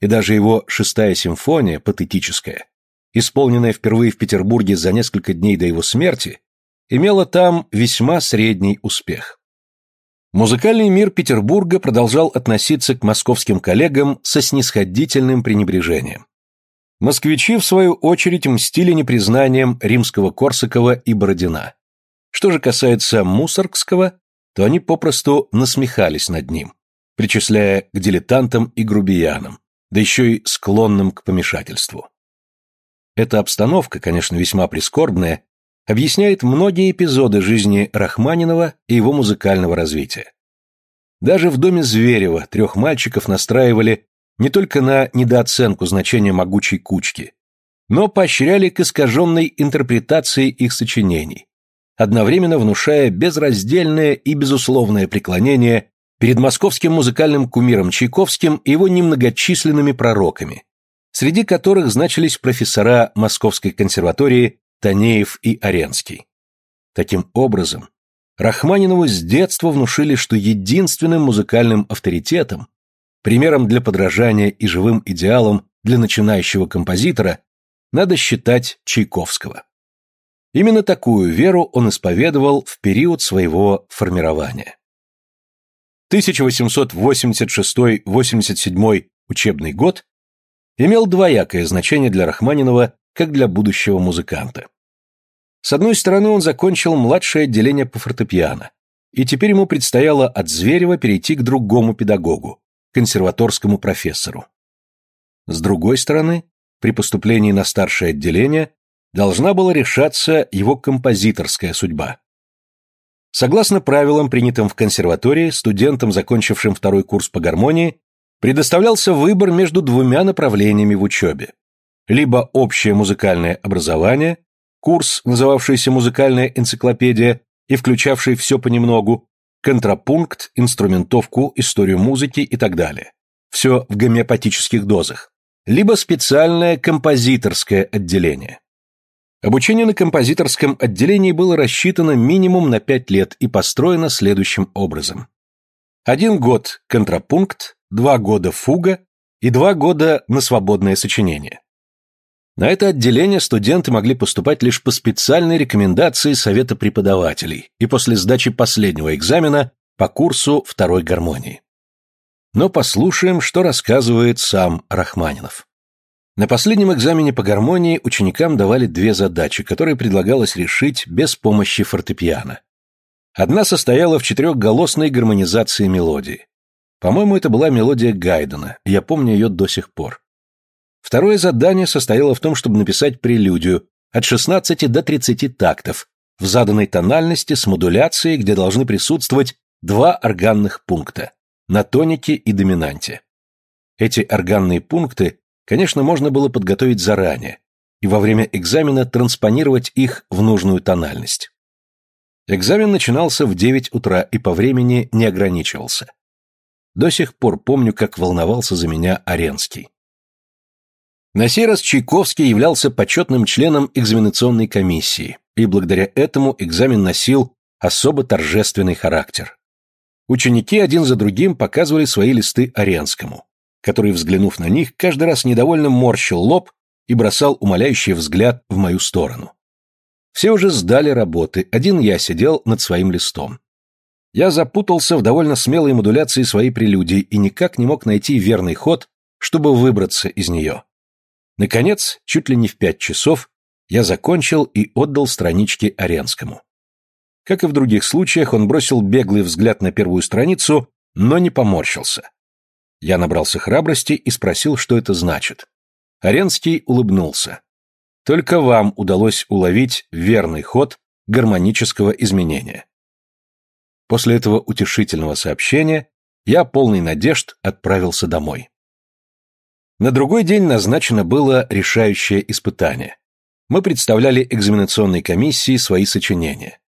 и даже его шестая симфония, патетическая, исполненная впервые в Петербурге за несколько дней до его смерти, имела там весьма средний успех. Музыкальный мир Петербурга продолжал относиться к московским коллегам со снисходительным пренебрежением. Москвичи, в свою очередь, мстили непризнанием римского Корсакова и Бородина. Что же касается Мусоргского, то они попросту насмехались над ним, причисляя к дилетантам и грубиянам, да еще и склонным к помешательству. Эта обстановка, конечно, весьма прискорбная, объясняет многие эпизоды жизни Рахманинова и его музыкального развития. Даже в доме Зверева трех мальчиков настраивали не только на недооценку значения могучей кучки, но поощряли к искаженной интерпретации их сочинений, одновременно внушая безраздельное и безусловное преклонение перед московским музыкальным кумиром Чайковским и его немногочисленными пророками, среди которых значились профессора Московской консерватории Танеев и Оренский. Таким образом, Рахманинову с детства внушили, что единственным музыкальным авторитетом, примером для подражания и живым идеалом для начинающего композитора надо считать Чайковского. Именно такую веру он исповедовал в период своего формирования. 1886-87 учебный год имел двоякое значение для Рахманинова как для будущего музыканта. С одной стороны, он закончил младшее отделение по фортепиано, и теперь ему предстояло от Зверева перейти к другому педагогу, консерваторскому профессору. С другой стороны, при поступлении на старшее отделение должна была решаться его композиторская судьба. Согласно правилам, принятым в консерватории, студентам, закончившим второй курс по гармонии, предоставлялся выбор между двумя направлениями в учебе либо общее музыкальное образование, курс, называвшийся «Музыкальная энциклопедия» и включавший все понемногу, контрапункт, инструментовку, историю музыки и так далее. Все в гомеопатических дозах. Либо специальное композиторское отделение. Обучение на композиторском отделении было рассчитано минимум на пять лет и построено следующим образом. Один год – контрапункт, два года – фуга и два года на свободное сочинение. На это отделение студенты могли поступать лишь по специальной рекомендации Совета преподавателей и после сдачи последнего экзамена по курсу второй гармонии. Но послушаем, что рассказывает сам Рахманинов. На последнем экзамене по гармонии ученикам давали две задачи, которые предлагалось решить без помощи фортепиано. Одна состояла в четырехголосной гармонизации мелодии. По-моему, это была мелодия Гайдена, я помню ее до сих пор. Второе задание состояло в том, чтобы написать прелюдию от 16 до 30 тактов в заданной тональности с модуляцией, где должны присутствовать два органных пункта – на тонике и доминанте. Эти органные пункты, конечно, можно было подготовить заранее и во время экзамена транспонировать их в нужную тональность. Экзамен начинался в 9 утра и по времени не ограничивался. До сих пор помню, как волновался за меня Аренский. На сей раз Чайковский являлся почетным членом экзаменационной комиссии, и благодаря этому экзамен носил особо торжественный характер. Ученики один за другим показывали свои листы Аренскому, который, взглянув на них, каждый раз недовольно морщил лоб и бросал умоляющий взгляд в мою сторону. Все уже сдали работы, один я сидел над своим листом. Я запутался в довольно смелой модуляции своей прелюдии и никак не мог найти верный ход, чтобы выбраться из нее. Наконец, чуть ли не в пять часов, я закончил и отдал странички Аренскому. Как и в других случаях, он бросил беглый взгляд на первую страницу, но не поморщился. Я набрался храбрости и спросил, что это значит. Аренский улыбнулся. Только вам удалось уловить верный ход гармонического изменения. После этого утешительного сообщения я, полный надежд, отправился домой. На другой день назначено было решающее испытание. Мы представляли экзаменационной комиссии свои сочинения.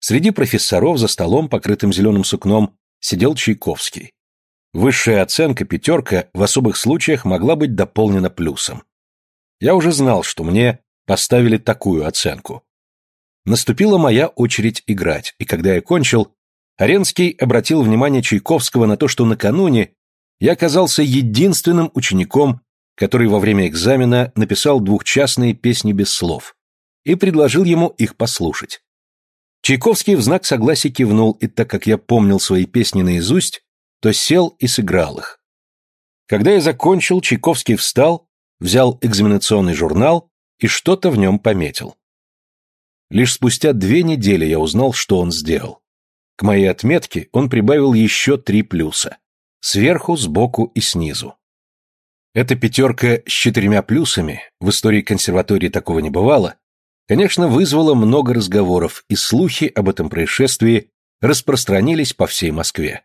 Среди профессоров за столом, покрытым зеленым сукном, сидел Чайковский. Высшая оценка, пятерка, в особых случаях могла быть дополнена плюсом. Я уже знал, что мне поставили такую оценку. Наступила моя очередь играть, и когда я кончил, Аренский обратил внимание Чайковского на то, что накануне я оказался единственным учеником, который во время экзамена написал двухчастные песни без слов, и предложил ему их послушать. Чайковский в знак согласия кивнул, и так как я помнил свои песни наизусть, то сел и сыграл их. Когда я закончил, Чайковский встал, взял экзаменационный журнал и что-то в нем пометил. Лишь спустя две недели я узнал, что он сделал. К моей отметке он прибавил еще три плюса. Сверху, сбоку и снизу. Эта пятерка с четырьмя плюсами, в истории консерватории такого не бывало, конечно, вызвала много разговоров, и слухи об этом происшествии распространились по всей Москве.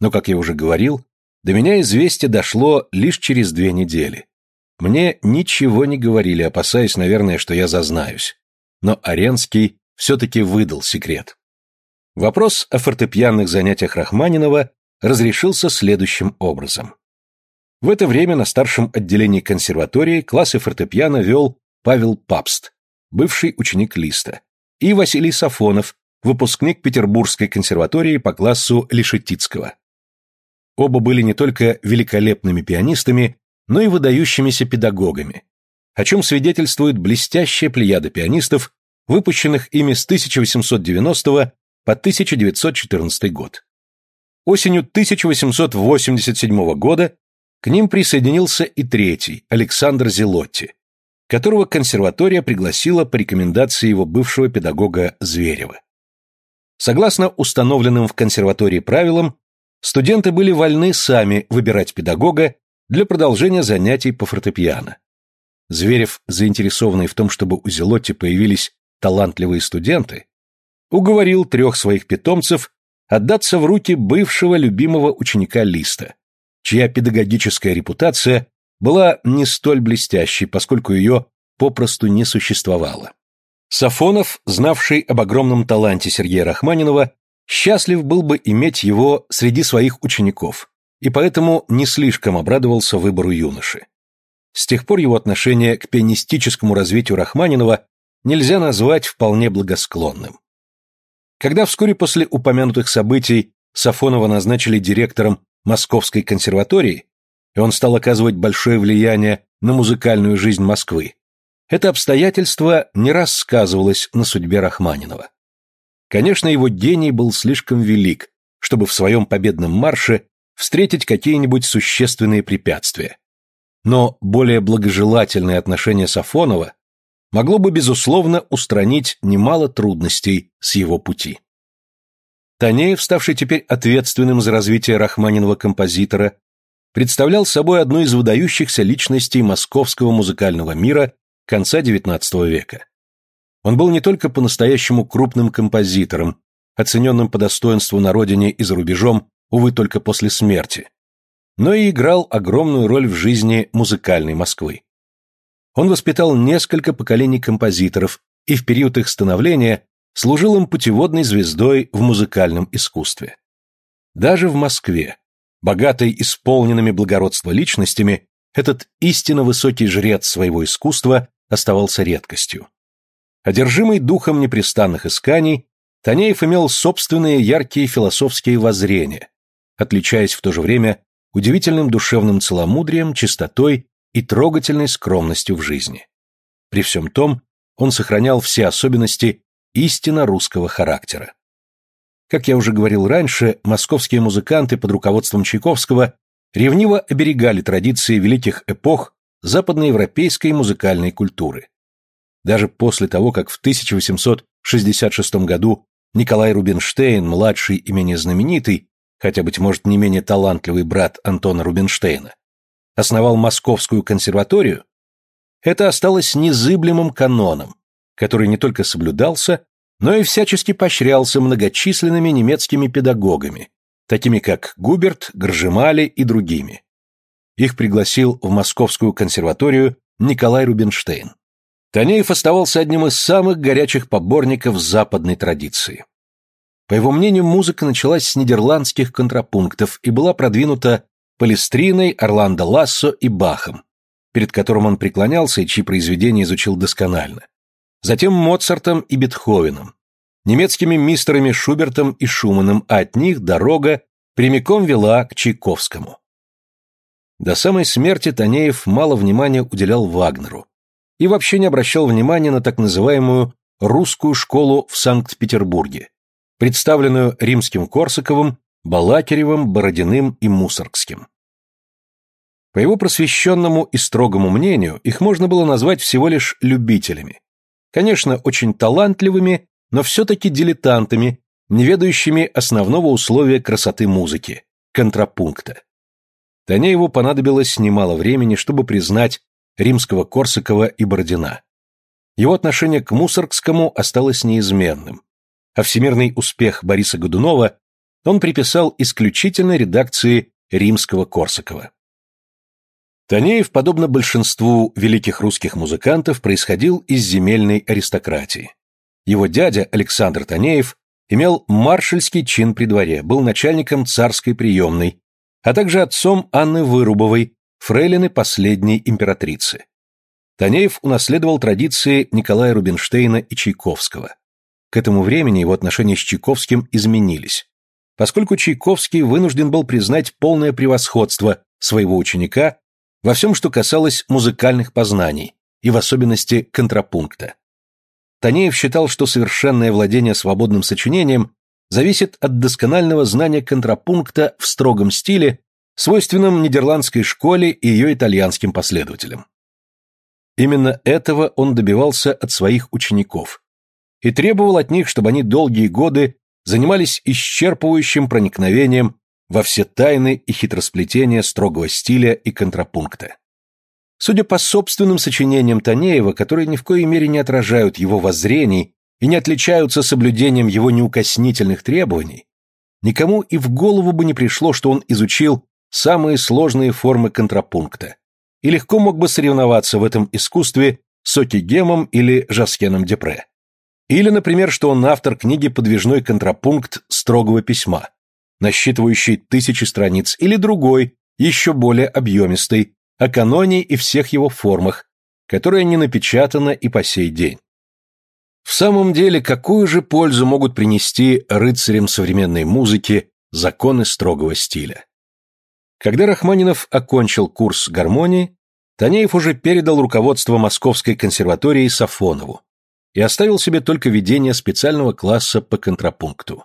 Но, как я уже говорил, до меня известие дошло лишь через две недели. Мне ничего не говорили, опасаясь, наверное, что я зазнаюсь. Но Аренский все-таки выдал секрет. Вопрос о фортепианных занятиях Рахманинова разрешился следующим образом. В это время на старшем отделении консерватории классы фортепиано вел Павел Папст, бывший ученик Листа, и Василий Сафонов, выпускник Петербургской консерватории по классу Лишетицкого. Оба были не только великолепными пианистами, но и выдающимися педагогами, о чем свидетельствует блестящая плеяда пианистов, выпущенных ими с 1890 по 1914 год. Осенью 1887 года к ним присоединился и третий, Александр Зелотти, которого консерватория пригласила по рекомендации его бывшего педагога Зверева. Согласно установленным в консерватории правилам, студенты были вольны сами выбирать педагога для продолжения занятий по фортепиано. Зверев, заинтересованный в том, чтобы у Зелотти появились талантливые студенты, уговорил трех своих питомцев отдаться в руки бывшего любимого ученика Листа, чья педагогическая репутация была не столь блестящей, поскольку ее попросту не существовало. Сафонов, знавший об огромном таланте Сергея Рахманинова, счастлив был бы иметь его среди своих учеников, и поэтому не слишком обрадовался выбору юноши. С тех пор его отношение к пианистическому развитию Рахманинова нельзя назвать вполне благосклонным. Когда вскоре после упомянутых событий Сафонова назначили директором Московской консерватории, и он стал оказывать большое влияние на музыкальную жизнь Москвы, это обстоятельство не раз сказывалось на судьбе Рахманинова. Конечно, его гений был слишком велик, чтобы в своем победном марше встретить какие-нибудь существенные препятствия. Но более благожелательное отношение Сафонова могло бы, безусловно, устранить немало трудностей с его пути. Танеев, ставший теперь ответственным за развитие Рахманинова композитора, представлял собой одну из выдающихся личностей московского музыкального мира конца XIX века. Он был не только по-настоящему крупным композитором, оцененным по достоинству на родине и за рубежом, увы, только после смерти, но и играл огромную роль в жизни музыкальной Москвы. Он воспитал несколько поколений композиторов и в период их становления служил им путеводной звездой в музыкальном искусстве. Даже в Москве, богатой исполненными благородства личностями, этот истинно высокий жрец своего искусства оставался редкостью. Одержимый духом непрестанных исканий, Танеев имел собственные яркие философские воззрения, отличаясь в то же время удивительным душевным целомудрием, чистотой и трогательной скромностью в жизни. При всем том, он сохранял все особенности истинно русского характера. Как я уже говорил раньше, московские музыканты под руководством Чайковского ревниво оберегали традиции великих эпох западноевропейской музыкальной культуры. Даже после того, как в 1866 году Николай Рубинштейн, младший и менее знаменитый, хотя, быть может, не менее талантливый брат Антона Рубинштейна, основал Московскую консерваторию, это осталось незыблемым каноном, который не только соблюдался, но и всячески поощрялся многочисленными немецкими педагогами, такими как Губерт, Гржемали и другими. Их пригласил в Московскую консерваторию Николай Рубинштейн. Танеев оставался одним из самых горячих поборников западной традиции. По его мнению, музыка началась с нидерландских контрапунктов и была продвинута Палестриной, Орландо Лассо и Бахом, перед которым он преклонялся и чьи произведения изучил досконально. Затем Моцартом и Бетховеном, немецкими мистерами Шубертом и Шуманом, а от них дорога прямиком вела к Чайковскому. До самой смерти Танеев мало внимания уделял Вагнеру и вообще не обращал внимания на так называемую «русскую школу» в Санкт-Петербурге, представленную римским Корсаковым, Балакиревым, Бородиным и Мусоргским. По его просвещенному и строгому мнению, их можно было назвать всего лишь любителями. Конечно, очень талантливыми, но все-таки дилетантами, не ведающими основного условия красоты музыки – контрапункта. Танееву понадобилось немало времени, чтобы признать римского Корсакова и Бородина. Его отношение к Мусоргскому осталось неизменным, а всемирный успех Бориса Годунова он приписал исключительно редакции римского Корсакова. Танеев, подобно большинству великих русских музыкантов, происходил из земельной аристократии. Его дядя Александр Танеев имел маршальский чин при дворе, был начальником царской приемной, а также отцом Анны Вырубовой, фрейлины последней императрицы. Танеев унаследовал традиции Николая Рубинштейна и Чайковского. К этому времени его отношения с Чайковским изменились, поскольку Чайковский вынужден был признать полное превосходство своего ученика во всем, что касалось музыкальных познаний, и в особенности контрапункта. Танеев считал, что совершенное владение свободным сочинением зависит от досконального знания контрапункта в строгом стиле, свойственном нидерландской школе и ее итальянским последователям. Именно этого он добивался от своих учеников и требовал от них, чтобы они долгие годы занимались исчерпывающим проникновением во все тайны и хитросплетения строгого стиля и контрапункта. Судя по собственным сочинениям Танеева, которые ни в коей мере не отражают его воззрений и не отличаются соблюдением его неукоснительных требований, никому и в голову бы не пришло, что он изучил самые сложные формы контрапункта и легко мог бы соревноваться в этом искусстве с Окигемом или Жаскеном Депре. Или, например, что он автор книги «Подвижной контрапункт строгого письма», насчитывающий тысячи страниц, или другой, еще более объемистый, о каноне и всех его формах, которая не напечатана и по сей день. В самом деле, какую же пользу могут принести рыцарям современной музыки законы строгого стиля? Когда Рахманинов окончил курс гармонии, Танеев уже передал руководство Московской консерватории Сафонову и оставил себе только ведение специального класса по контрапункту.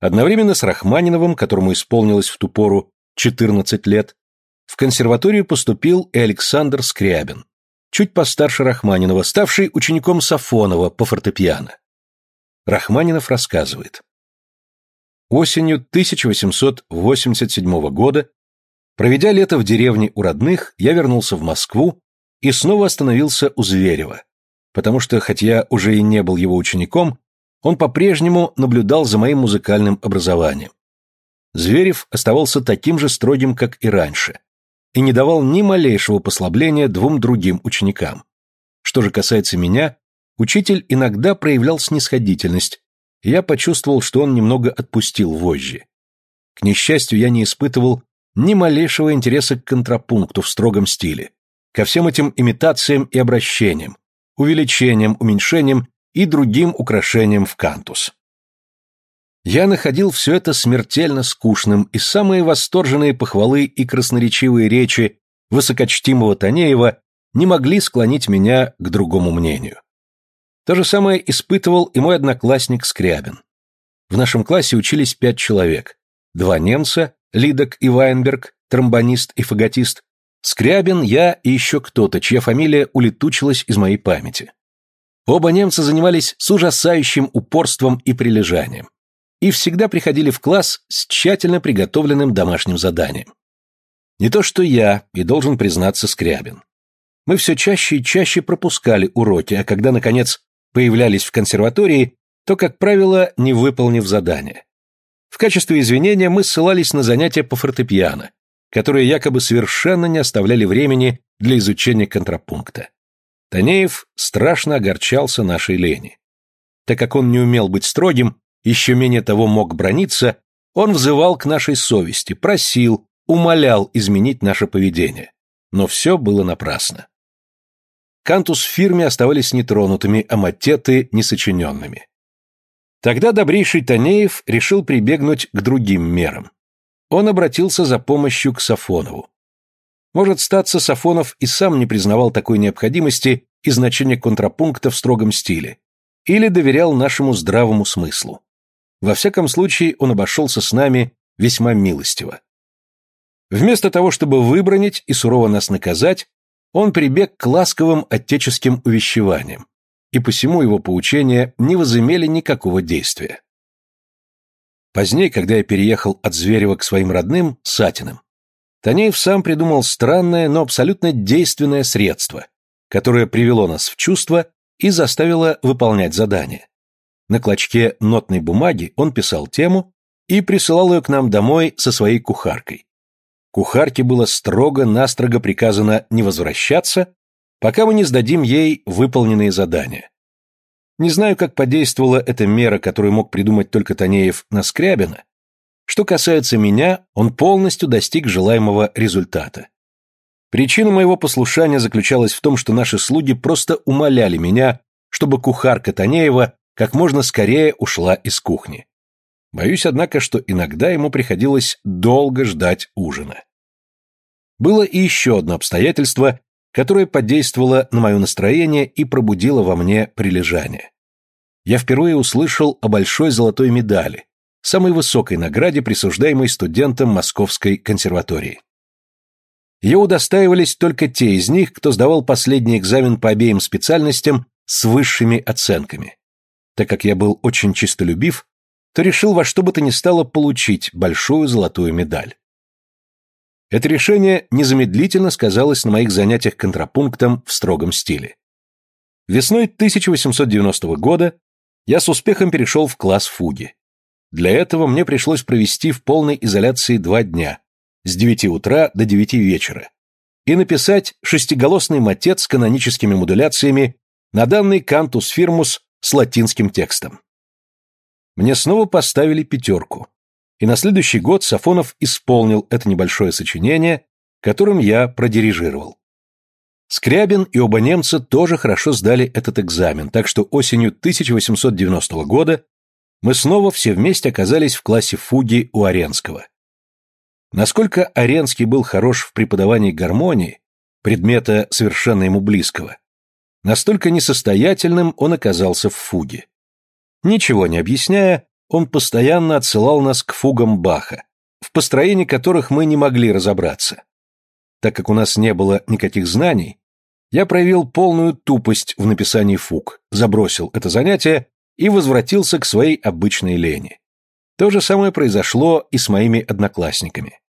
Одновременно с Рахманиновым, которому исполнилось в ту пору 14 лет, в консерваторию поступил и Александр Скрябин, чуть постарше Рахманинова, ставший учеником Сафонова по фортепиано. Рахманинов рассказывает. Осенью 1887 года, проведя лето в деревне у родных, я вернулся в Москву и снова остановился у Зверева, потому что, хоть я уже и не был его учеником, он по-прежнему наблюдал за моим музыкальным образованием. Зверев оставался таким же строгим, как и раньше, и не давал ни малейшего послабления двум другим ученикам. Что же касается меня, учитель иногда проявлял снисходительность, и я почувствовал, что он немного отпустил вожжи. К несчастью, я не испытывал ни малейшего интереса к контрапункту в строгом стиле, ко всем этим имитациям и обращениям, увеличениям, уменьшениям и другим украшениям в кантус. Я находил все это смертельно скучным, и самые восторженные похвалы и красноречивые речи высокочтимого Танеева не могли склонить меня к другому мнению. То же самое испытывал и мой одноклассник Скрябин. В нашем классе учились пять человек. Два немца, Лидок и Вайнберг, тромбонист и фаготист, Скрябин, я и еще кто-то, чья фамилия улетучилась из моей памяти. Оба немца занимались с ужасающим упорством и прилежанием и всегда приходили в класс с тщательно приготовленным домашним заданием. Не то что я, и должен признаться Скрябин. Мы все чаще и чаще пропускали уроки, а когда, наконец, появлялись в консерватории, то, как правило, не выполнив задание. В качестве извинения мы ссылались на занятия по фортепиано, которые якобы совершенно не оставляли времени для изучения контрапункта. Танеев страшно огорчался нашей лени. Так как он не умел быть строгим, еще менее того мог брониться, он взывал к нашей совести, просил, умолял изменить наше поведение. Но все было напрасно. Кантус фирмы оставались нетронутыми, а мотеты несочиненными. Тогда добрейший Танеев решил прибегнуть к другим мерам. Он обратился за помощью к Сафонову. Может, статься Сафонов и сам не признавал такой необходимости и значения контрапункта в строгом стиле, или доверял нашему здравому смыслу. Во всяком случае, он обошелся с нами весьма милостиво. Вместо того, чтобы выбронить и сурово нас наказать, он прибег к ласковым отеческим увещеваниям, и посему его поучения не возымели никакого действия. Позднее, когда я переехал от Зверева к своим родным, Сатиным, Танеев сам придумал странное, но абсолютно действенное средство, которое привело нас в чувство и заставило выполнять задание. На клочке нотной бумаги он писал тему и присылал ее к нам домой со своей кухаркой. Кухарке было строго-настрого приказано не возвращаться, пока мы не сдадим ей выполненные задания. Не знаю, как подействовала эта мера, которую мог придумать только Танеев на Скрябина. Что касается меня, он полностью достиг желаемого результата. Причина моего послушания заключалась в том, что наши слуги просто умоляли меня, чтобы кухарка Танеева как можно скорее ушла из кухни. Боюсь, однако, что иногда ему приходилось долго ждать ужина. Было и еще одно обстоятельство, которое подействовало на мое настроение и пробудило во мне прилежание. Я впервые услышал о большой золотой медали, самой высокой награде, присуждаемой студентам Московской консерватории. Ее удостаивались только те из них, кто сдавал последний экзамен по обеим специальностям с высшими оценками. Так как я был очень чистолюбив, то решил во что бы то ни стало получить большую золотую медаль. Это решение незамедлительно сказалось на моих занятиях контрапунктом в строгом стиле. Весной 1890 года я с успехом перешел в класс фуги. Для этого мне пришлось провести в полной изоляции два дня, с 9 утра до 9 вечера, и написать шестиголосный мотет с каноническими модуляциями на данный кантус фирмус с латинским текстом. Мне снова поставили пятерку, и на следующий год Сафонов исполнил это небольшое сочинение, которым я продирижировал. Скрябин и оба немца тоже хорошо сдали этот экзамен, так что осенью 1890 года мы снова все вместе оказались в классе фуги у Аренского. Насколько Аренский был хорош в преподавании гармонии, предмета совершенно ему близкого, настолько несостоятельным он оказался в фуге. Ничего не объясняя, он постоянно отсылал нас к фугам Баха, в построении которых мы не могли разобраться. Так как у нас не было никаких знаний, я проявил полную тупость в написании фуг, забросил это занятие и возвратился к своей обычной лени. То же самое произошло и с моими одноклассниками.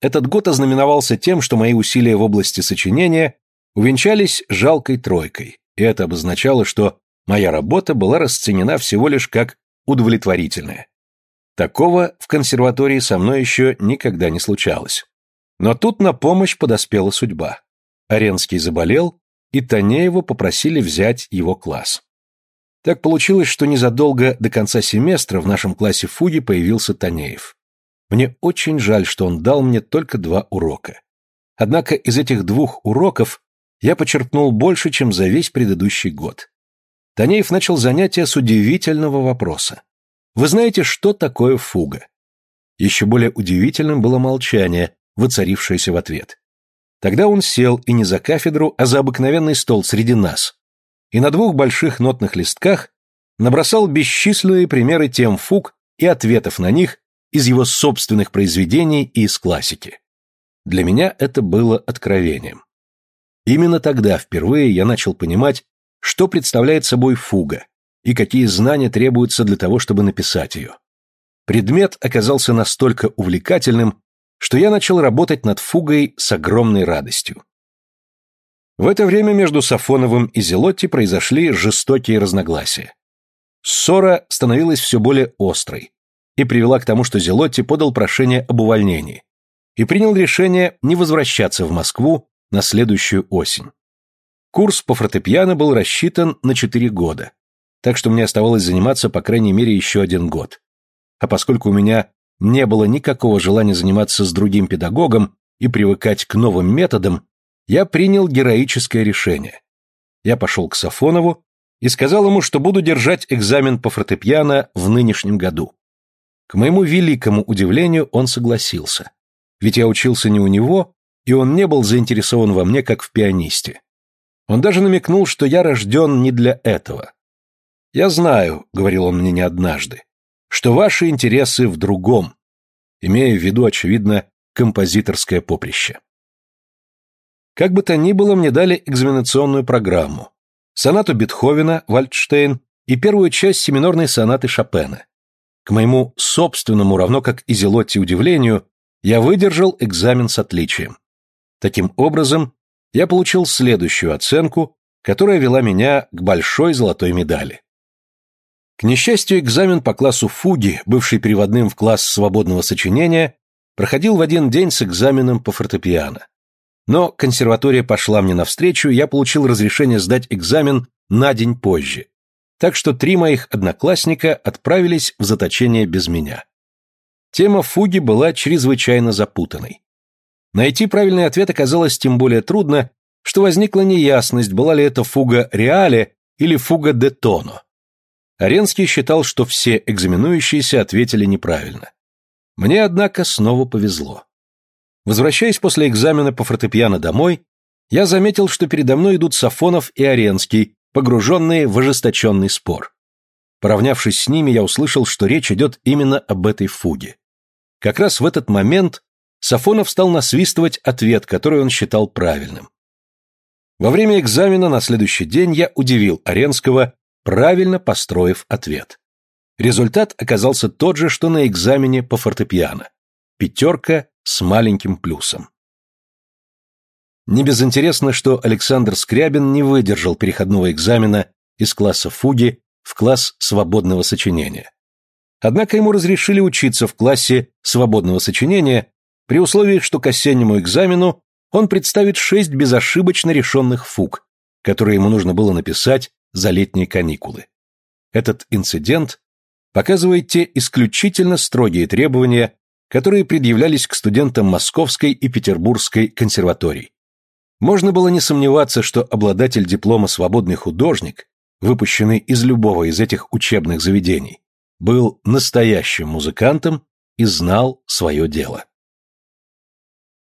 Этот год ознаменовался тем, что мои усилия в области сочинения увенчались жалкой тройкой, и это обозначало, что моя работа была расценена всего лишь как удовлетворительная. Такого в консерватории со мной еще никогда не случалось. Но тут на помощь подоспела судьба. Аренский заболел, и Танееву попросили взять его класс. Так получилось, что незадолго до конца семестра в нашем классе фуги появился Танеев. Мне очень жаль, что он дал мне только два урока. Однако из этих двух уроков я почерпнул больше, чем за весь предыдущий год. Танеев начал занятие с удивительного вопроса. Вы знаете, что такое фуга? Еще более удивительным было молчание, воцарившееся в ответ. Тогда он сел и не за кафедру, а за обыкновенный стол среди нас. И на двух больших нотных листках набросал бесчисленные примеры тем фуг и ответов на них из его собственных произведений и из классики. Для меня это было откровением. Именно тогда впервые я начал понимать, что представляет собой фуга и какие знания требуются для того, чтобы написать ее. Предмет оказался настолько увлекательным, что я начал работать над фугой с огромной радостью. В это время между Сафоновым и Зелотти произошли жестокие разногласия. Ссора становилась все более острой и привела к тому, что Зелотти подал прошение об увольнении и принял решение не возвращаться в Москву на следующую осень. Курс по фортепиано был рассчитан на 4 года, так что мне оставалось заниматься по крайней мере еще один год. А поскольку у меня не было никакого желания заниматься с другим педагогом и привыкать к новым методам, я принял героическое решение. Я пошел к Сафонову и сказал ему, что буду держать экзамен по фортепиано в нынешнем году. К моему великому удивлению он согласился. Ведь я учился не у него, и он не был заинтересован во мне, как в пианисте. Он даже намекнул, что я рожден не для этого. «Я знаю», — говорил он мне не однажды, — «что ваши интересы в другом», имея в виду, очевидно, композиторское поприще. Как бы то ни было, мне дали экзаменационную программу. Сонату Бетховена, Вальдштейн и первую часть семинорной сонаты Шопена. К моему собственному, равно как и Зелотти удивлению, я выдержал экзамен с отличием. Таким образом, я получил следующую оценку, которая вела меня к большой золотой медали. К несчастью, экзамен по классу фуги, бывший переводным в класс свободного сочинения, проходил в один день с экзаменом по фортепиано. Но консерватория пошла мне навстречу, и я получил разрешение сдать экзамен на день позже. Так что три моих одноклассника отправились в заточение без меня. Тема фуги была чрезвычайно запутанной. Найти правильный ответ оказалось тем более трудно, что возникла неясность, была ли это фуга реале или фуга де тоно. Аренский считал, что все экзаменующиеся ответили неправильно. Мне, однако, снова повезло. Возвращаясь после экзамена по фортепиано домой, я заметил, что передо мной идут Сафонов и Аренский, погруженные в ожесточенный спор. Поравнявшись с ними, я услышал, что речь идет именно об этой фуге. Как раз в этот момент Сафонов стал насвистывать ответ, который он считал правильным. Во время экзамена на следующий день я удивил Аренского, правильно построив ответ. Результат оказался тот же, что на экзамене по фортепиано. Пятерка с маленьким плюсом. Не безинтересно, что Александр Скрябин не выдержал переходного экзамена из класса фуги в класс свободного сочинения. Однако ему разрешили учиться в классе свободного сочинения при условии, что к осеннему экзамену он представит шесть безошибочно решенных фуг, которые ему нужно было написать за летние каникулы. Этот инцидент показывает те исключительно строгие требования, которые предъявлялись к студентам Московской и Петербургской консерваторий. Можно было не сомневаться, что обладатель диплома «Свободный художник», выпущенный из любого из этих учебных заведений, был настоящим музыкантом и знал свое дело.